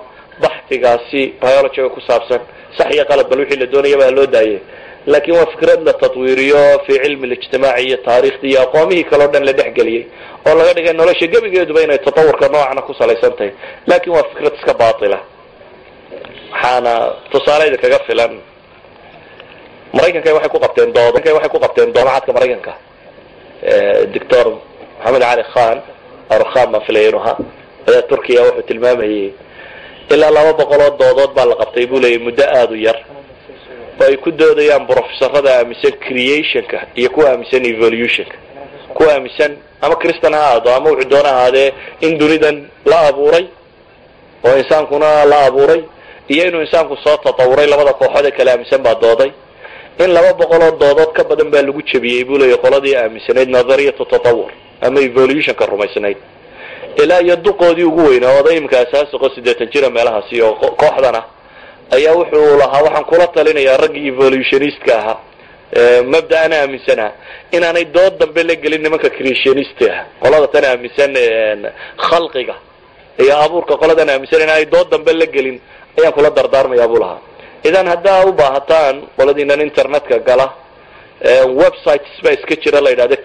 Baxtigaasi biologyga ku saabsan sax iyo qalad bal wixii la doonaya baa loo daayay. Laakin waa fikrad la tatwiiriyo fi cilmi lijtimaaci iyo taarikhdi iyo aqoomihii kaleo dhan la dhexgeliyey oo laga dhigay nolosha gebigeeduba inay tatawurka noocana ku salaysan tahay. Lakin waa fikrad iska baatila. Waxaana tusaaleyda kaga filan. Maraykanka waxay ku qabteen dood waxay ku qabteen doomacadka maraykanka doctor maxamed cali khan arkhan baan ahaa ayaa turkiya wuxuu tilmaamayay ilaa laba boqol oo doodood baa la qabtay buu leeyay muddo aada u yar. Oo ay ku doodayaan professorada aaminsan creationka iyo kuwa aaminsan evolutionka. Kuwa aaminsan ama christan ha ahaado ama wuxuu doona ahaadee in dunidan la abuuray oo insaankuna la abuuray iyo inuu insaanku soo tatawuray labada kooxood ee kale aaminsan baa dooday. In laba boqol oo doodood ka badan baa lagu jebiyey buu leeyahy qoladii aaminsanayd nadariyatu tatawur ama evolutionka rumaysnayd. Ilaa iyo duqoodii ugu weynaa oday imika asaasiqo siddeetan jira meelahaasi oo kooxdana ayaa wuxuu lahaa waxaan kula talinayaa raggii evolutionistka ahaa mabda ana aaminsanaha inaanay dood dambe la gelin nimanka creationist ah qolada tan aaminsan khalqiga iyo abuurka qoladan aaminsan inaanay dood dambe la gelin ayaan kula dardaarmayaa buu lahaa. Idan haddaa u baahataan qoladiinan internetka gala websites baa iska jira la yidhahda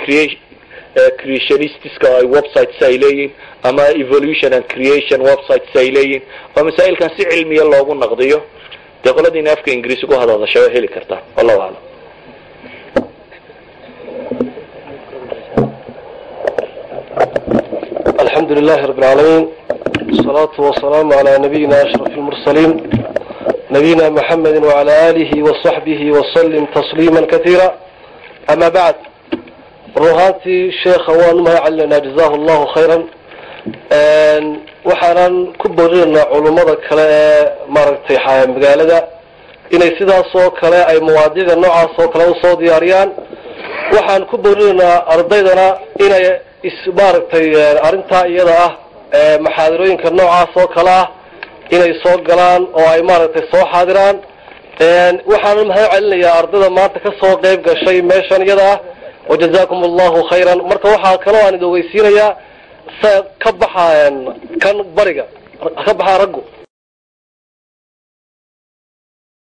Uh, creationistiska ay websites ay leeyihiin ama evolution and creation websites ay leeyihiin oo masaa'ilkan si cilmiya loogu naqdiyo. Dee qoladiina afka ingiriisi ku hadadashay oo heli kartaan wallahu aclam alxamdu lilahi rabb alcaalamiin wasalaatu wasalaamu calaa nabiyina ashraf lmursaliin nabiyina maxamedi wacala aalihi wasaxbihi wasalim tasliima kaiira ama bacd ruhaantii sheekha waan u mahad celinayna jazahu allahu khayran waxaanan ku borinaynaa culummada kale ee maaragtay magaalada inay sidaas oo kale ay mawaadiicda noocaas oo kale u soo diyaariyaan waxaan ku borinaynaa ardaydana inay maaragtay arrintaa iyada ah maxaadirooyinka noocaas oo kale ah inay soo galaan oo ay maaragtay soo xaadiraan waxaanan mahad celinayaa ardayda maanta ka soo qeyb gashay meeshan iyada ah wajazakum allahu khayran. Marka waxaa kaloo aan id ogeysiinayaa sa ka baxa kan bariga ka baxaa raggu